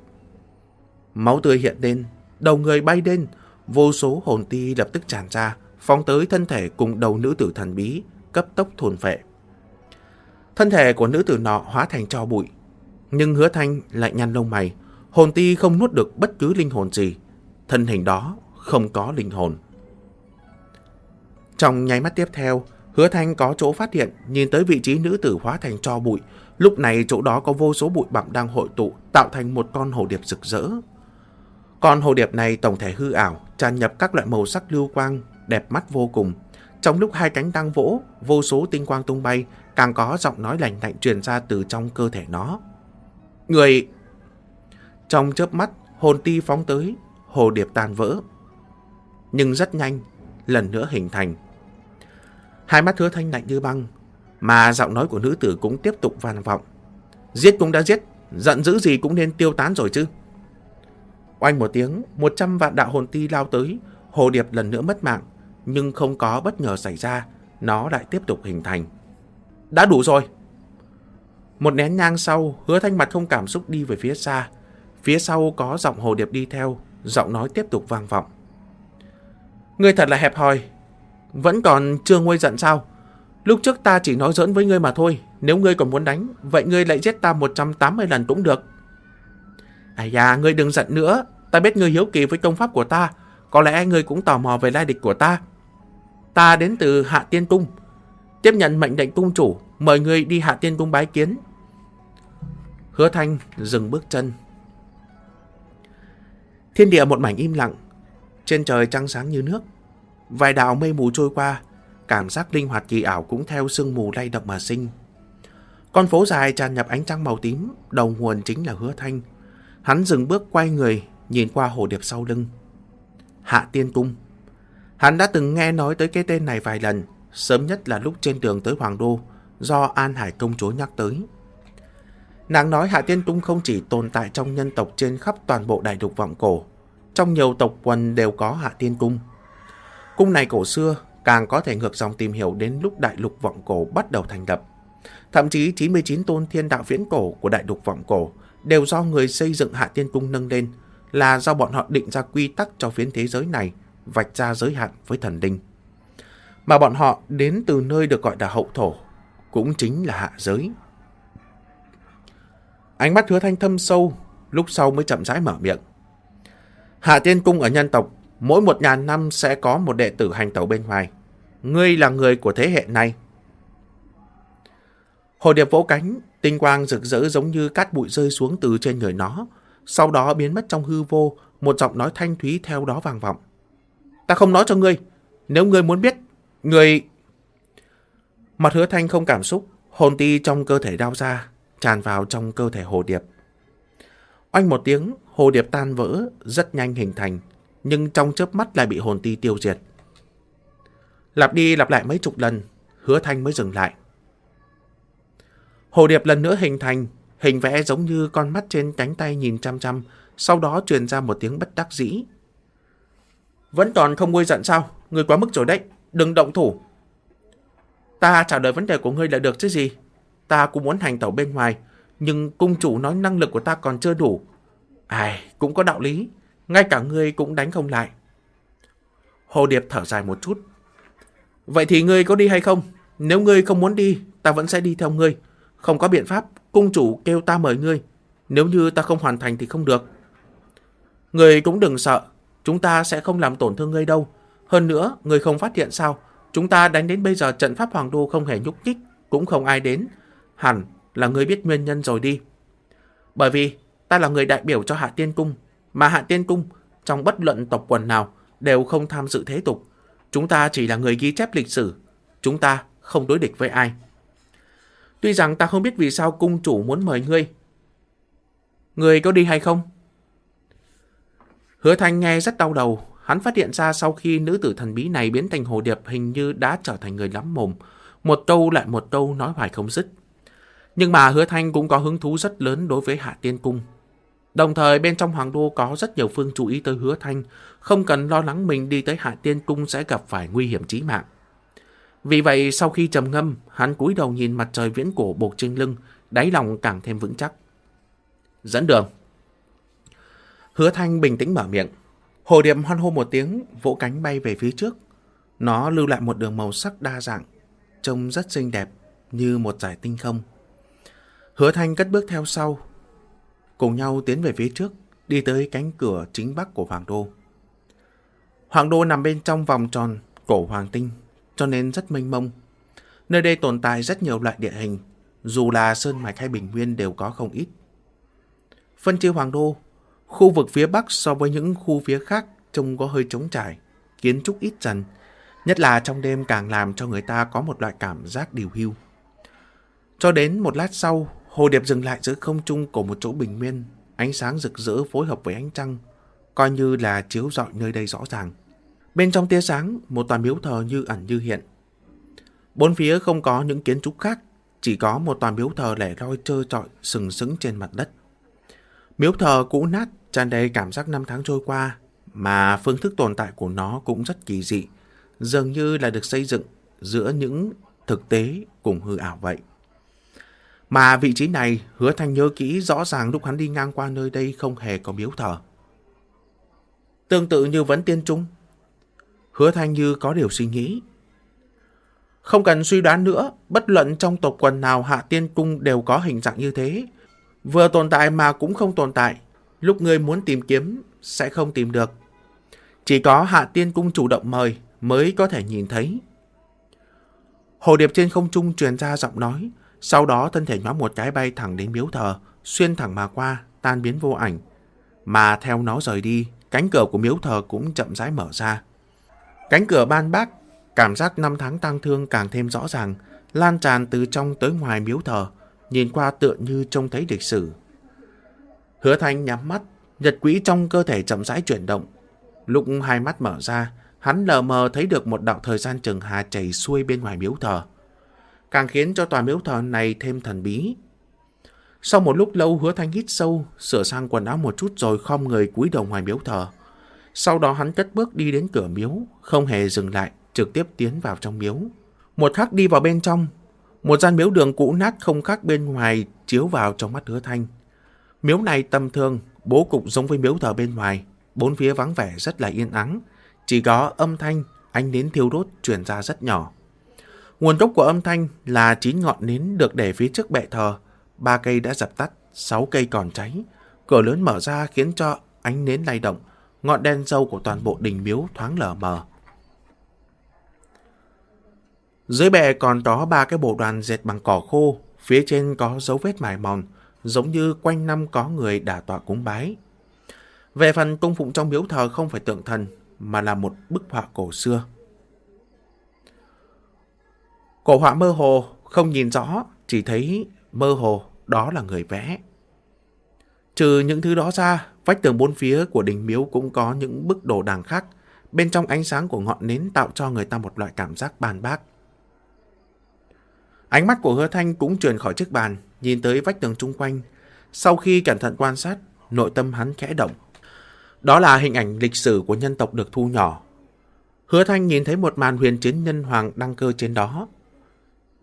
Máu tươi hiện lên, đầu người bay lên, vô số hồn ti lập tức tràn ra, phóng tới thân thể cùng đầu nữ tử thần bí, cấp tốc thôn phệ. Thân thể của nữ tử nọ hóa thành cho bụi, nhưng hứa thanh lại nhăn lông mày, hồn ti không nuốt được bất cứ linh hồn gì, thân hình đó không có linh hồn. Trong nháy mắt tiếp theo, hứa thanh có chỗ phát hiện, nhìn tới vị trí nữ tử hóa thành cho bụi, lúc này chỗ đó có vô số bụi bặm đang hội tụ, tạo thành một con hồ điệp rực rỡ. Con hồ điệp này tổng thể hư ảo, tràn nhập các loại màu sắc lưu quang, đẹp mắt vô cùng. Trong lúc hai cánh đang vỗ, vô số tinh quang tung bay, càng có giọng nói lành lạnh truyền ra từ trong cơ thể nó. Người... Trong chớp mắt, hồn ti phóng tới, hồ điệp tan vỡ. Nhưng rất nhanh, lần nữa hình thành. Hai mắt hứa thanh lạnh như băng, mà giọng nói của nữ tử cũng tiếp tục vang vọng. Giết cũng đã giết, giận dữ gì cũng nên tiêu tán rồi chứ. Oanh một tiếng, một trăm vạn đạo hồn ti lao tới, hồ điệp lần nữa mất mạng, nhưng không có bất ngờ xảy ra, nó lại tiếp tục hình thành. Đã đủ rồi. Một nén nhang sau, hứa thanh mặt không cảm xúc đi về phía xa. Phía sau có giọng hồ điệp đi theo, giọng nói tiếp tục vang vọng. Ngươi thật là hẹp hòi. Vẫn còn chưa nguôi giận sao? Lúc trước ta chỉ nói giỡn với ngươi mà thôi. Nếu ngươi còn muốn đánh, vậy ngươi lại giết ta 180 lần cũng được. À da, ngươi đừng giận nữa. Ta biết ngươi hiếu kỳ với công pháp của ta. Có lẽ ngươi cũng tò mò về lai địch của ta. Ta đến từ Hạ Tiên Cung. Tiếp nhận mệnh lệnh cung chủ, mời ngươi đi Hạ Tiên Cung bái kiến. Hứa Thanh dừng bước chân. Thiên địa một mảnh im lặng. Trên trời trăng sáng như nước. Vài đạo mây mù trôi qua. Cảm giác linh hoạt kỳ ảo cũng theo sương mù lay động mà sinh. Con phố dài tràn nhập ánh trăng màu tím, đầu nguồn chính là hứa thanh. Hắn dừng bước quay người, nhìn qua hồ điệp sau lưng. Hạ Tiên Cung. Hắn đã từng nghe nói tới cái tên này vài lần, sớm nhất là lúc trên đường tới Hoàng Đô, do An Hải Công Chúa nhắc tới. Nàng nói Hạ Tiên Cung không chỉ tồn tại trong nhân tộc trên khắp toàn bộ đại lục vọng cổ, trong nhiều tộc quần đều có Hạ Tiên Cung. Cung này cổ xưa càng có thể ngược dòng tìm hiểu đến lúc đại lục vọng cổ bắt đầu thành lập. Thậm chí 99 tôn thiên đạo viễn cổ của đại lục vọng cổ đều do người xây dựng Hạ Tiên Cung nâng lên, là do bọn họ định ra quy tắc cho phiến thế giới này, vạch ra giới hạn với thần linh. Mà bọn họ đến từ nơi được gọi là hậu thổ, cũng chính là hạ giới. Ánh mắt hứa thanh thâm sâu, lúc sau mới chậm rãi mở miệng. Hạ Tiên Cung ở nhân tộc, mỗi một ngàn năm sẽ có một đệ tử hành tẩu bên ngoài. Ngươi là người của thế hệ này. Hồ điệp vỗ cánh, tinh quang rực rỡ giống như cát bụi rơi xuống từ trên người nó. Sau đó biến mất trong hư vô, một giọng nói thanh thúy theo đó vang vọng. Ta không nói cho ngươi, nếu ngươi muốn biết, ngươi... Mặt hứa thanh không cảm xúc, hồn ti trong cơ thể đau ra, tràn vào trong cơ thể hồ điệp. Oanh một tiếng, hồ điệp tan vỡ, rất nhanh hình thành, nhưng trong chớp mắt lại bị hồn ti tiêu diệt. Lặp đi lặp lại mấy chục lần, hứa thanh mới dừng lại. Hồ điệp lần nữa hình thành, hình vẽ giống như con mắt trên cánh tay nhìn chăm chăm, sau đó truyền ra một tiếng bất đắc dĩ. Vẫn còn không nguôi giận sao? Người quá mức rồi đấy, đừng động thủ. Ta trả lời vấn đề của ngươi là được chứ gì? Ta cũng muốn hành tẩu bên ngoài, nhưng cung chủ nói năng lực của ta còn chưa đủ. Ai, cũng có đạo lý, ngay cả ngươi cũng đánh không lại. Hồ Điệp thở dài một chút. Vậy thì ngươi có đi hay không? Nếu ngươi không muốn đi, ta vẫn sẽ đi theo ngươi. Không có biện pháp, cung chủ kêu ta mời ngươi. Nếu như ta không hoàn thành thì không được. Ngươi cũng đừng sợ, chúng ta sẽ không làm tổn thương ngươi đâu. Hơn nữa, ngươi không phát hiện sao? Chúng ta đánh đến bây giờ trận pháp hoàng đô không hề nhúc nhích, cũng không ai đến. Hẳn là ngươi biết nguyên nhân rồi đi. Bởi vì ta là người đại biểu cho Hạ Tiên Cung, mà Hạ Tiên Cung trong bất luận tộc quần nào đều không tham dự thế tục. Chúng ta chỉ là người ghi chép lịch sử, chúng ta không đối địch với ai. Tuy rằng ta không biết vì sao cung chủ muốn mời ngươi. Ngươi có đi hay không? Hứa Thanh nghe rất đau đầu. Hắn phát hiện ra sau khi nữ tử thần bí này biến thành hồ điệp hình như đã trở thành người lắm mồm. Một câu lại một câu nói hoài không dứt. Nhưng mà hứa thanh cũng có hứng thú rất lớn đối với hạ tiên cung. Đồng thời bên trong hoàng đô có rất nhiều phương chú ý tới hứa thanh, không cần lo lắng mình đi tới hạ tiên cung sẽ gặp phải nguy hiểm chí mạng. Vì vậy sau khi trầm ngâm, hắn cúi đầu nhìn mặt trời viễn cổ buộc trên lưng, đáy lòng càng thêm vững chắc. Dẫn đường. Hứa thanh bình tĩnh mở miệng. Hồ điệp hoan hô một tiếng, vỗ cánh bay về phía trước. Nó lưu lại một đường màu sắc đa dạng, trông rất xinh đẹp, như một giải tinh không. Hứa Thanh cất bước theo sau, cùng nhau tiến về phía trước, đi tới cánh cửa chính bắc của Hoàng Đô. Hoàng Đô nằm bên trong vòng tròn cổ Hoàng Tinh, cho nên rất mênh mông. Nơi đây tồn tại rất nhiều loại địa hình, dù là Sơn Mạch hay Bình Nguyên đều có không ít. Phân chia Hoàng Đô, khu vực phía Bắc so với những khu phía khác trông có hơi trống trải, kiến trúc ít dần, nhất là trong đêm càng làm cho người ta có một loại cảm giác điều hưu. Cho đến một lát sau, Hồ Điệp dừng lại giữa không trung của một chỗ bình nguyên, ánh sáng rực rỡ phối hợp với ánh trăng, coi như là chiếu rọi nơi đây rõ ràng. Bên trong tia sáng, một tòa miếu thờ như ẩn như hiện. Bốn phía không có những kiến trúc khác, chỉ có một tòa miếu thờ lẻ loi trơ trọi sừng sững trên mặt đất. Miếu thờ cũ nát, tràn đầy cảm giác năm tháng trôi qua, mà phương thức tồn tại của nó cũng rất kỳ dị, dường như là được xây dựng giữa những thực tế cùng hư ảo vậy. Mà vị trí này, hứa thanh nhớ kỹ rõ ràng lúc hắn đi ngang qua nơi đây không hề có miếu thờ. Tương tự như vấn tiên trung. Hứa thanh như có điều suy nghĩ. Không cần suy đoán nữa, bất luận trong tộc quần nào hạ tiên cung đều có hình dạng như thế. Vừa tồn tại mà cũng không tồn tại. Lúc ngươi muốn tìm kiếm, sẽ không tìm được. Chỉ có hạ tiên cung chủ động mời mới có thể nhìn thấy. Hồ điệp trên không trung truyền ra giọng nói, sau đó thân thể nhóm một cái bay thẳng đến miếu thờ, xuyên thẳng mà qua, tan biến vô ảnh. Mà theo nó rời đi, cánh cửa của miếu thờ cũng chậm rãi mở ra. Cánh cửa ban bác, cảm giác năm tháng tang thương càng thêm rõ ràng, lan tràn từ trong tới ngoài miếu thờ, nhìn qua tựa như trông thấy lịch sử. Hứa Thanh nhắm mắt, nhật quỹ trong cơ thể chậm rãi chuyển động. Lúc hai mắt mở ra, hắn lờ mờ thấy được một đạo thời gian trường hà chảy xuôi bên ngoài miếu thờ càng khiến cho tòa miếu thờ này thêm thần bí. Sau một lúc lâu hứa thanh hít sâu, sửa sang quần áo một chút rồi khom người cúi đầu ngoài miếu thờ. Sau đó hắn cất bước đi đến cửa miếu, không hề dừng lại, trực tiếp tiến vào trong miếu. Một khắc đi vào bên trong, một gian miếu đường cũ nát không khác bên ngoài chiếu vào trong mắt hứa thanh. Miếu này tầm thường, bố cục giống với miếu thờ bên ngoài, bốn phía vắng vẻ rất là yên ắng, chỉ có âm thanh, ánh nến thiêu đốt truyền ra rất nhỏ. Nguồn gốc của âm thanh là chín ngọn nến được để phía trước bệ thờ, ba cây đã dập tắt, sáu cây còn cháy. Cửa lớn mở ra khiến cho ánh nến lay động, ngọn đen sâu của toàn bộ đình miếu thoáng lờ mờ. Dưới bệ còn có ba cái bộ đoàn dệt bằng cỏ khô, phía trên có dấu vết mài mòn, giống như quanh năm có người đả tọa cúng bái. Về phần cung phụng trong miếu thờ không phải tượng thần, mà là một bức họa cổ xưa. Cổ họa mơ hồ, không nhìn rõ, chỉ thấy mơ hồ đó là người vẽ. Trừ những thứ đó ra, vách tường bốn phía của đình miếu cũng có những bức đồ đàng khác. Bên trong ánh sáng của ngọn nến tạo cho người ta một loại cảm giác bàn bác. Ánh mắt của hứa thanh cũng truyền khỏi chiếc bàn, nhìn tới vách tường chung quanh. Sau khi cẩn thận quan sát, nội tâm hắn khẽ động. Đó là hình ảnh lịch sử của nhân tộc được thu nhỏ. Hứa thanh nhìn thấy một màn huyền chiến nhân hoàng đăng cơ trên đó.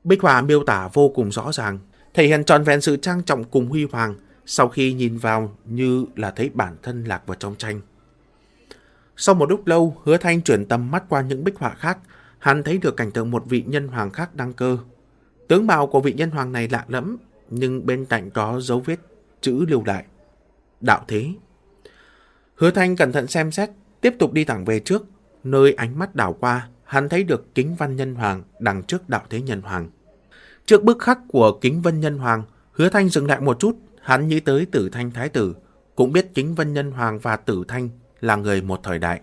Bích họa miêu tả vô cùng rõ ràng, thể hiện tròn vẹn sự trang trọng cùng huy hoàng, sau khi nhìn vào như là thấy bản thân lạc vào trong tranh. Sau một lúc lâu, hứa thanh chuyển tầm mắt qua những bích họa khác, hắn thấy được cảnh tượng một vị nhân hoàng khác đăng cơ. Tướng bào của vị nhân hoàng này lạ lẫm, nhưng bên cạnh có dấu vết chữ lưu lại. Đạo thế. Hứa thanh cẩn thận xem xét, tiếp tục đi thẳng về trước, nơi ánh mắt đảo qua, hắn thấy được kính văn nhân hoàng đằng trước đạo thế nhân hoàng. Trước bức khắc của kính văn nhân hoàng, hứa thanh dừng lại một chút, Hắn nghĩ tới tử thanh thái tử, cũng biết chính Vân Nhân Hoàng và tử thanh là người một thời đại.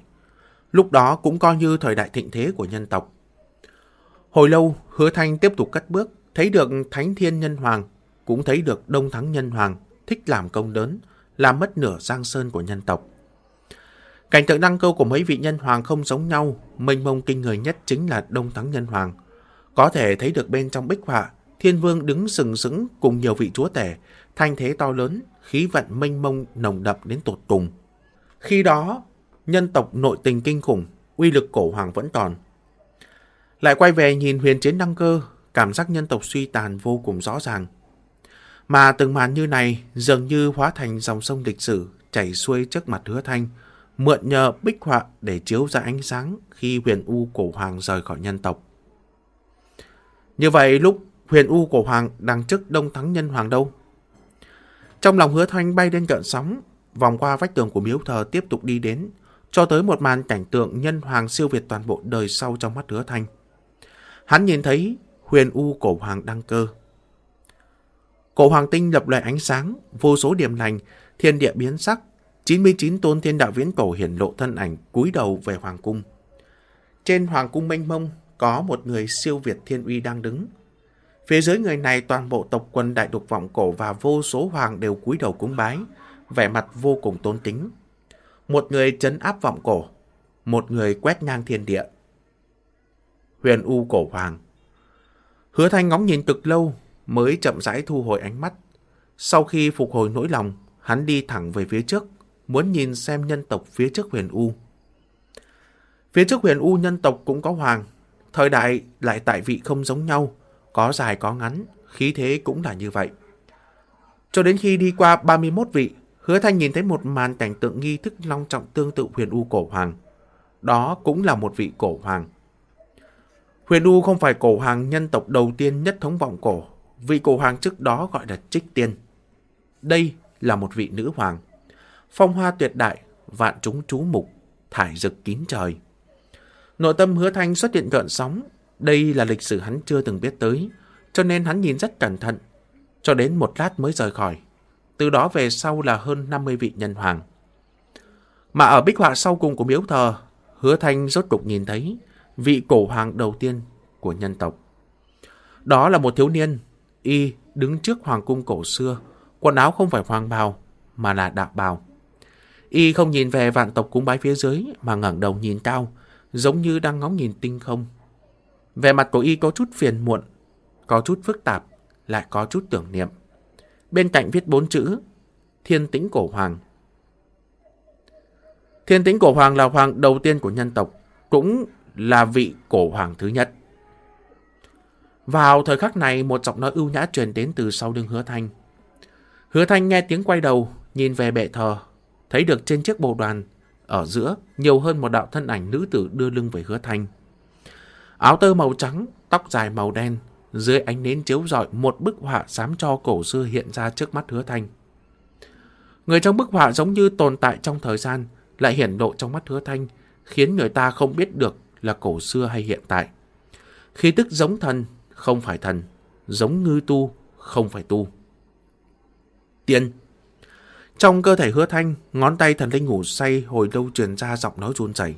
Lúc đó cũng coi như thời đại thịnh thế của nhân tộc. Hồi lâu, hứa thanh tiếp tục cất bước, thấy được Thánh Thiên Nhân Hoàng, cũng thấy được Đông Thắng Nhân Hoàng, thích làm công lớn, làm mất nửa giang sơn của nhân tộc. Cảnh tượng đăng cơ của mấy vị nhân hoàng không giống nhau, mênh mông kinh người nhất chính là Đông Thắng Nhân Hoàng. Có thể thấy được bên trong bích họa, Thiên Vương đứng sừng sững cùng nhiều vị chúa tể, thanh thế to lớn, khí vận mênh mông nồng đậm đến tột cùng. Khi đó, nhân tộc nội tình kinh khủng, uy lực cổ hoàng vẫn còn. Lại quay về nhìn huyền chiến đăng cơ, cảm giác nhân tộc suy tàn vô cùng rõ ràng. Mà từng màn như này dường như hóa thành dòng sông lịch sử chảy xuôi trước mặt hứa thanh, mượn nhờ bích họa để chiếu ra ánh sáng khi huyền U cổ hoàng rời khỏi nhân tộc. Như vậy lúc huyền U cổ hoàng đang chức đông thắng nhân hoàng đâu? Trong lòng hứa thanh bay lên gợn sóng, vòng qua vách tường của miếu thờ tiếp tục đi đến, cho tới một màn cảnh tượng nhân hoàng siêu việt toàn bộ đời sau trong mắt hứa thanh. Hắn nhìn thấy huyền u cổ hoàng đăng cơ. Cổ hoàng tinh lập lại ánh sáng, vô số điểm lành, thiên địa biến sắc, 99 tôn thiên đạo viễn cổ hiển lộ thân ảnh cúi đầu về hoàng cung. Trên hoàng cung mênh mông có một người siêu việt thiên uy đang đứng, Phía dưới người này toàn bộ tộc quân đại đục vọng cổ và vô số hoàng đều cúi đầu cúng bái, vẻ mặt vô cùng tôn kính. Một người chấn áp vọng cổ, một người quét ngang thiên địa. Huyền U cổ hoàng Hứa thanh ngóng nhìn cực lâu mới chậm rãi thu hồi ánh mắt. Sau khi phục hồi nỗi lòng, hắn đi thẳng về phía trước, muốn nhìn xem nhân tộc phía trước huyền U. Phía trước huyền U nhân tộc cũng có hoàng, thời đại lại tại vị không giống nhau, có dài có ngắn, khí thế cũng là như vậy. Cho đến khi đi qua 31 vị, hứa thanh nhìn thấy một màn cảnh tượng nghi thức long trọng tương tự huyền U cổ hoàng. Đó cũng là một vị cổ hoàng. Huyền U không phải cổ hoàng nhân tộc đầu tiên nhất thống vọng cổ. Vị cổ hoàng trước đó gọi là Trích Tiên. Đây là một vị nữ hoàng. Phong hoa tuyệt đại, vạn chúng chú mục, thải rực kín trời. Nội tâm hứa thanh xuất hiện gợn sóng, đây là lịch sử hắn chưa từng biết tới, cho nên hắn nhìn rất cẩn thận, cho đến một lát mới rời khỏi. Từ đó về sau là hơn 50 vị nhân hoàng. Mà ở bích họa sau cùng của miếu thờ, hứa thanh rốt cục nhìn thấy vị cổ hoàng đầu tiên của nhân tộc. Đó là một thiếu niên, y đứng trước hoàng cung cổ xưa, quần áo không phải hoàng bào, mà là đạo bào. Y không nhìn về vạn tộc cúng bái phía dưới, mà ngẩng đầu nhìn cao, giống như đang ngóng nhìn tinh không. Về mặt của y có chút phiền muộn, có chút phức tạp, lại có chút tưởng niệm. Bên cạnh viết bốn chữ, thiên tĩnh cổ hoàng. Thiên tĩnh cổ hoàng là hoàng đầu tiên của nhân tộc, cũng là vị cổ hoàng thứ nhất. Vào thời khắc này, một giọng nói ưu nhã truyền đến từ sau lưng hứa thanh. Hứa thanh nghe tiếng quay đầu, nhìn về bệ thờ, thấy được trên chiếc bồ đoàn, ở giữa nhiều hơn một đạo thân ảnh nữ tử đưa lưng về hứa thanh. Áo tơ màu trắng, tóc dài màu đen, dưới ánh nến chiếu rọi một bức họa xám cho cổ xưa hiện ra trước mắt hứa thanh. Người trong bức họa giống như tồn tại trong thời gian, lại hiển lộ trong mắt hứa thanh, khiến người ta không biết được là cổ xưa hay hiện tại. Khi tức giống thần, không phải thần, giống ngư tu, không phải tu. Tiên trong cơ thể hứa thanh, ngón tay thần linh ngủ say hồi lâu truyền ra giọng nói run rẩy.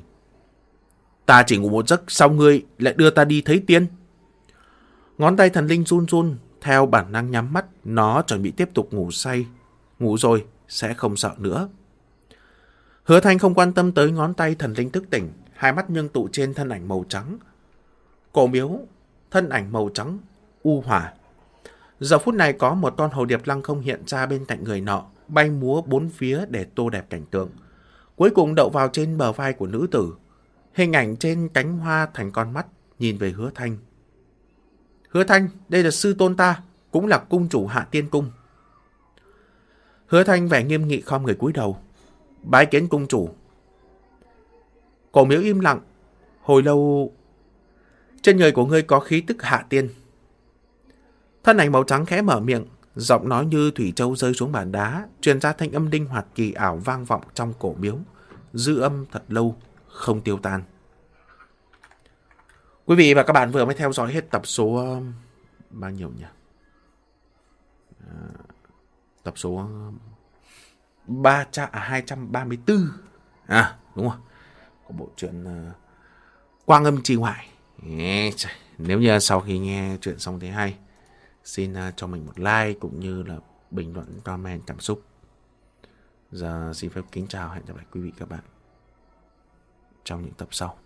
Ta chỉ ngủ một giấc, sao ngươi lại đưa ta đi thấy tiên? Ngón tay thần linh run run, theo bản năng nhắm mắt, nó chuẩn bị tiếp tục ngủ say. Ngủ rồi, sẽ không sợ nữa. Hứa Thanh không quan tâm tới ngón tay thần linh thức tỉnh, hai mắt nhưng tụ trên thân ảnh màu trắng. Cổ miếu, thân ảnh màu trắng, u hỏa. Giờ phút này có một con hồ điệp lăng không hiện ra bên cạnh người nọ, bay múa bốn phía để tô đẹp cảnh tượng. Cuối cùng đậu vào trên bờ vai của nữ tử. Hình ảnh trên cánh hoa thành con mắt, nhìn về hứa thanh. Hứa thanh, đây là sư tôn ta, cũng là cung chủ hạ tiên cung. Hứa thanh vẻ nghiêm nghị khom người cúi đầu. Bái kiến cung chủ. Cổ miếu im lặng. Hồi lâu... Trên người của ngươi có khí tức hạ tiên. Thân ảnh màu trắng khẽ mở miệng, giọng nói như thủy châu rơi xuống bàn đá, truyền ra thanh âm đinh hoạt kỳ ảo vang vọng trong cổ miếu, dư âm thật lâu, không tiêu tan. Quý vị và các bạn vừa mới theo dõi hết tập số um, bao nhiêu nhỉ? À, tập số um, 300, à, 234. À, đúng rồi. Có bộ truyện uh, Quang âm trì ngoại. Nếu như sau khi nghe chuyện xong thấy hay, xin uh, cho mình một like cũng như là bình luận comment cảm xúc. Giờ xin phép kính chào hẹn gặp lại quý vị các bạn trong những tập sau.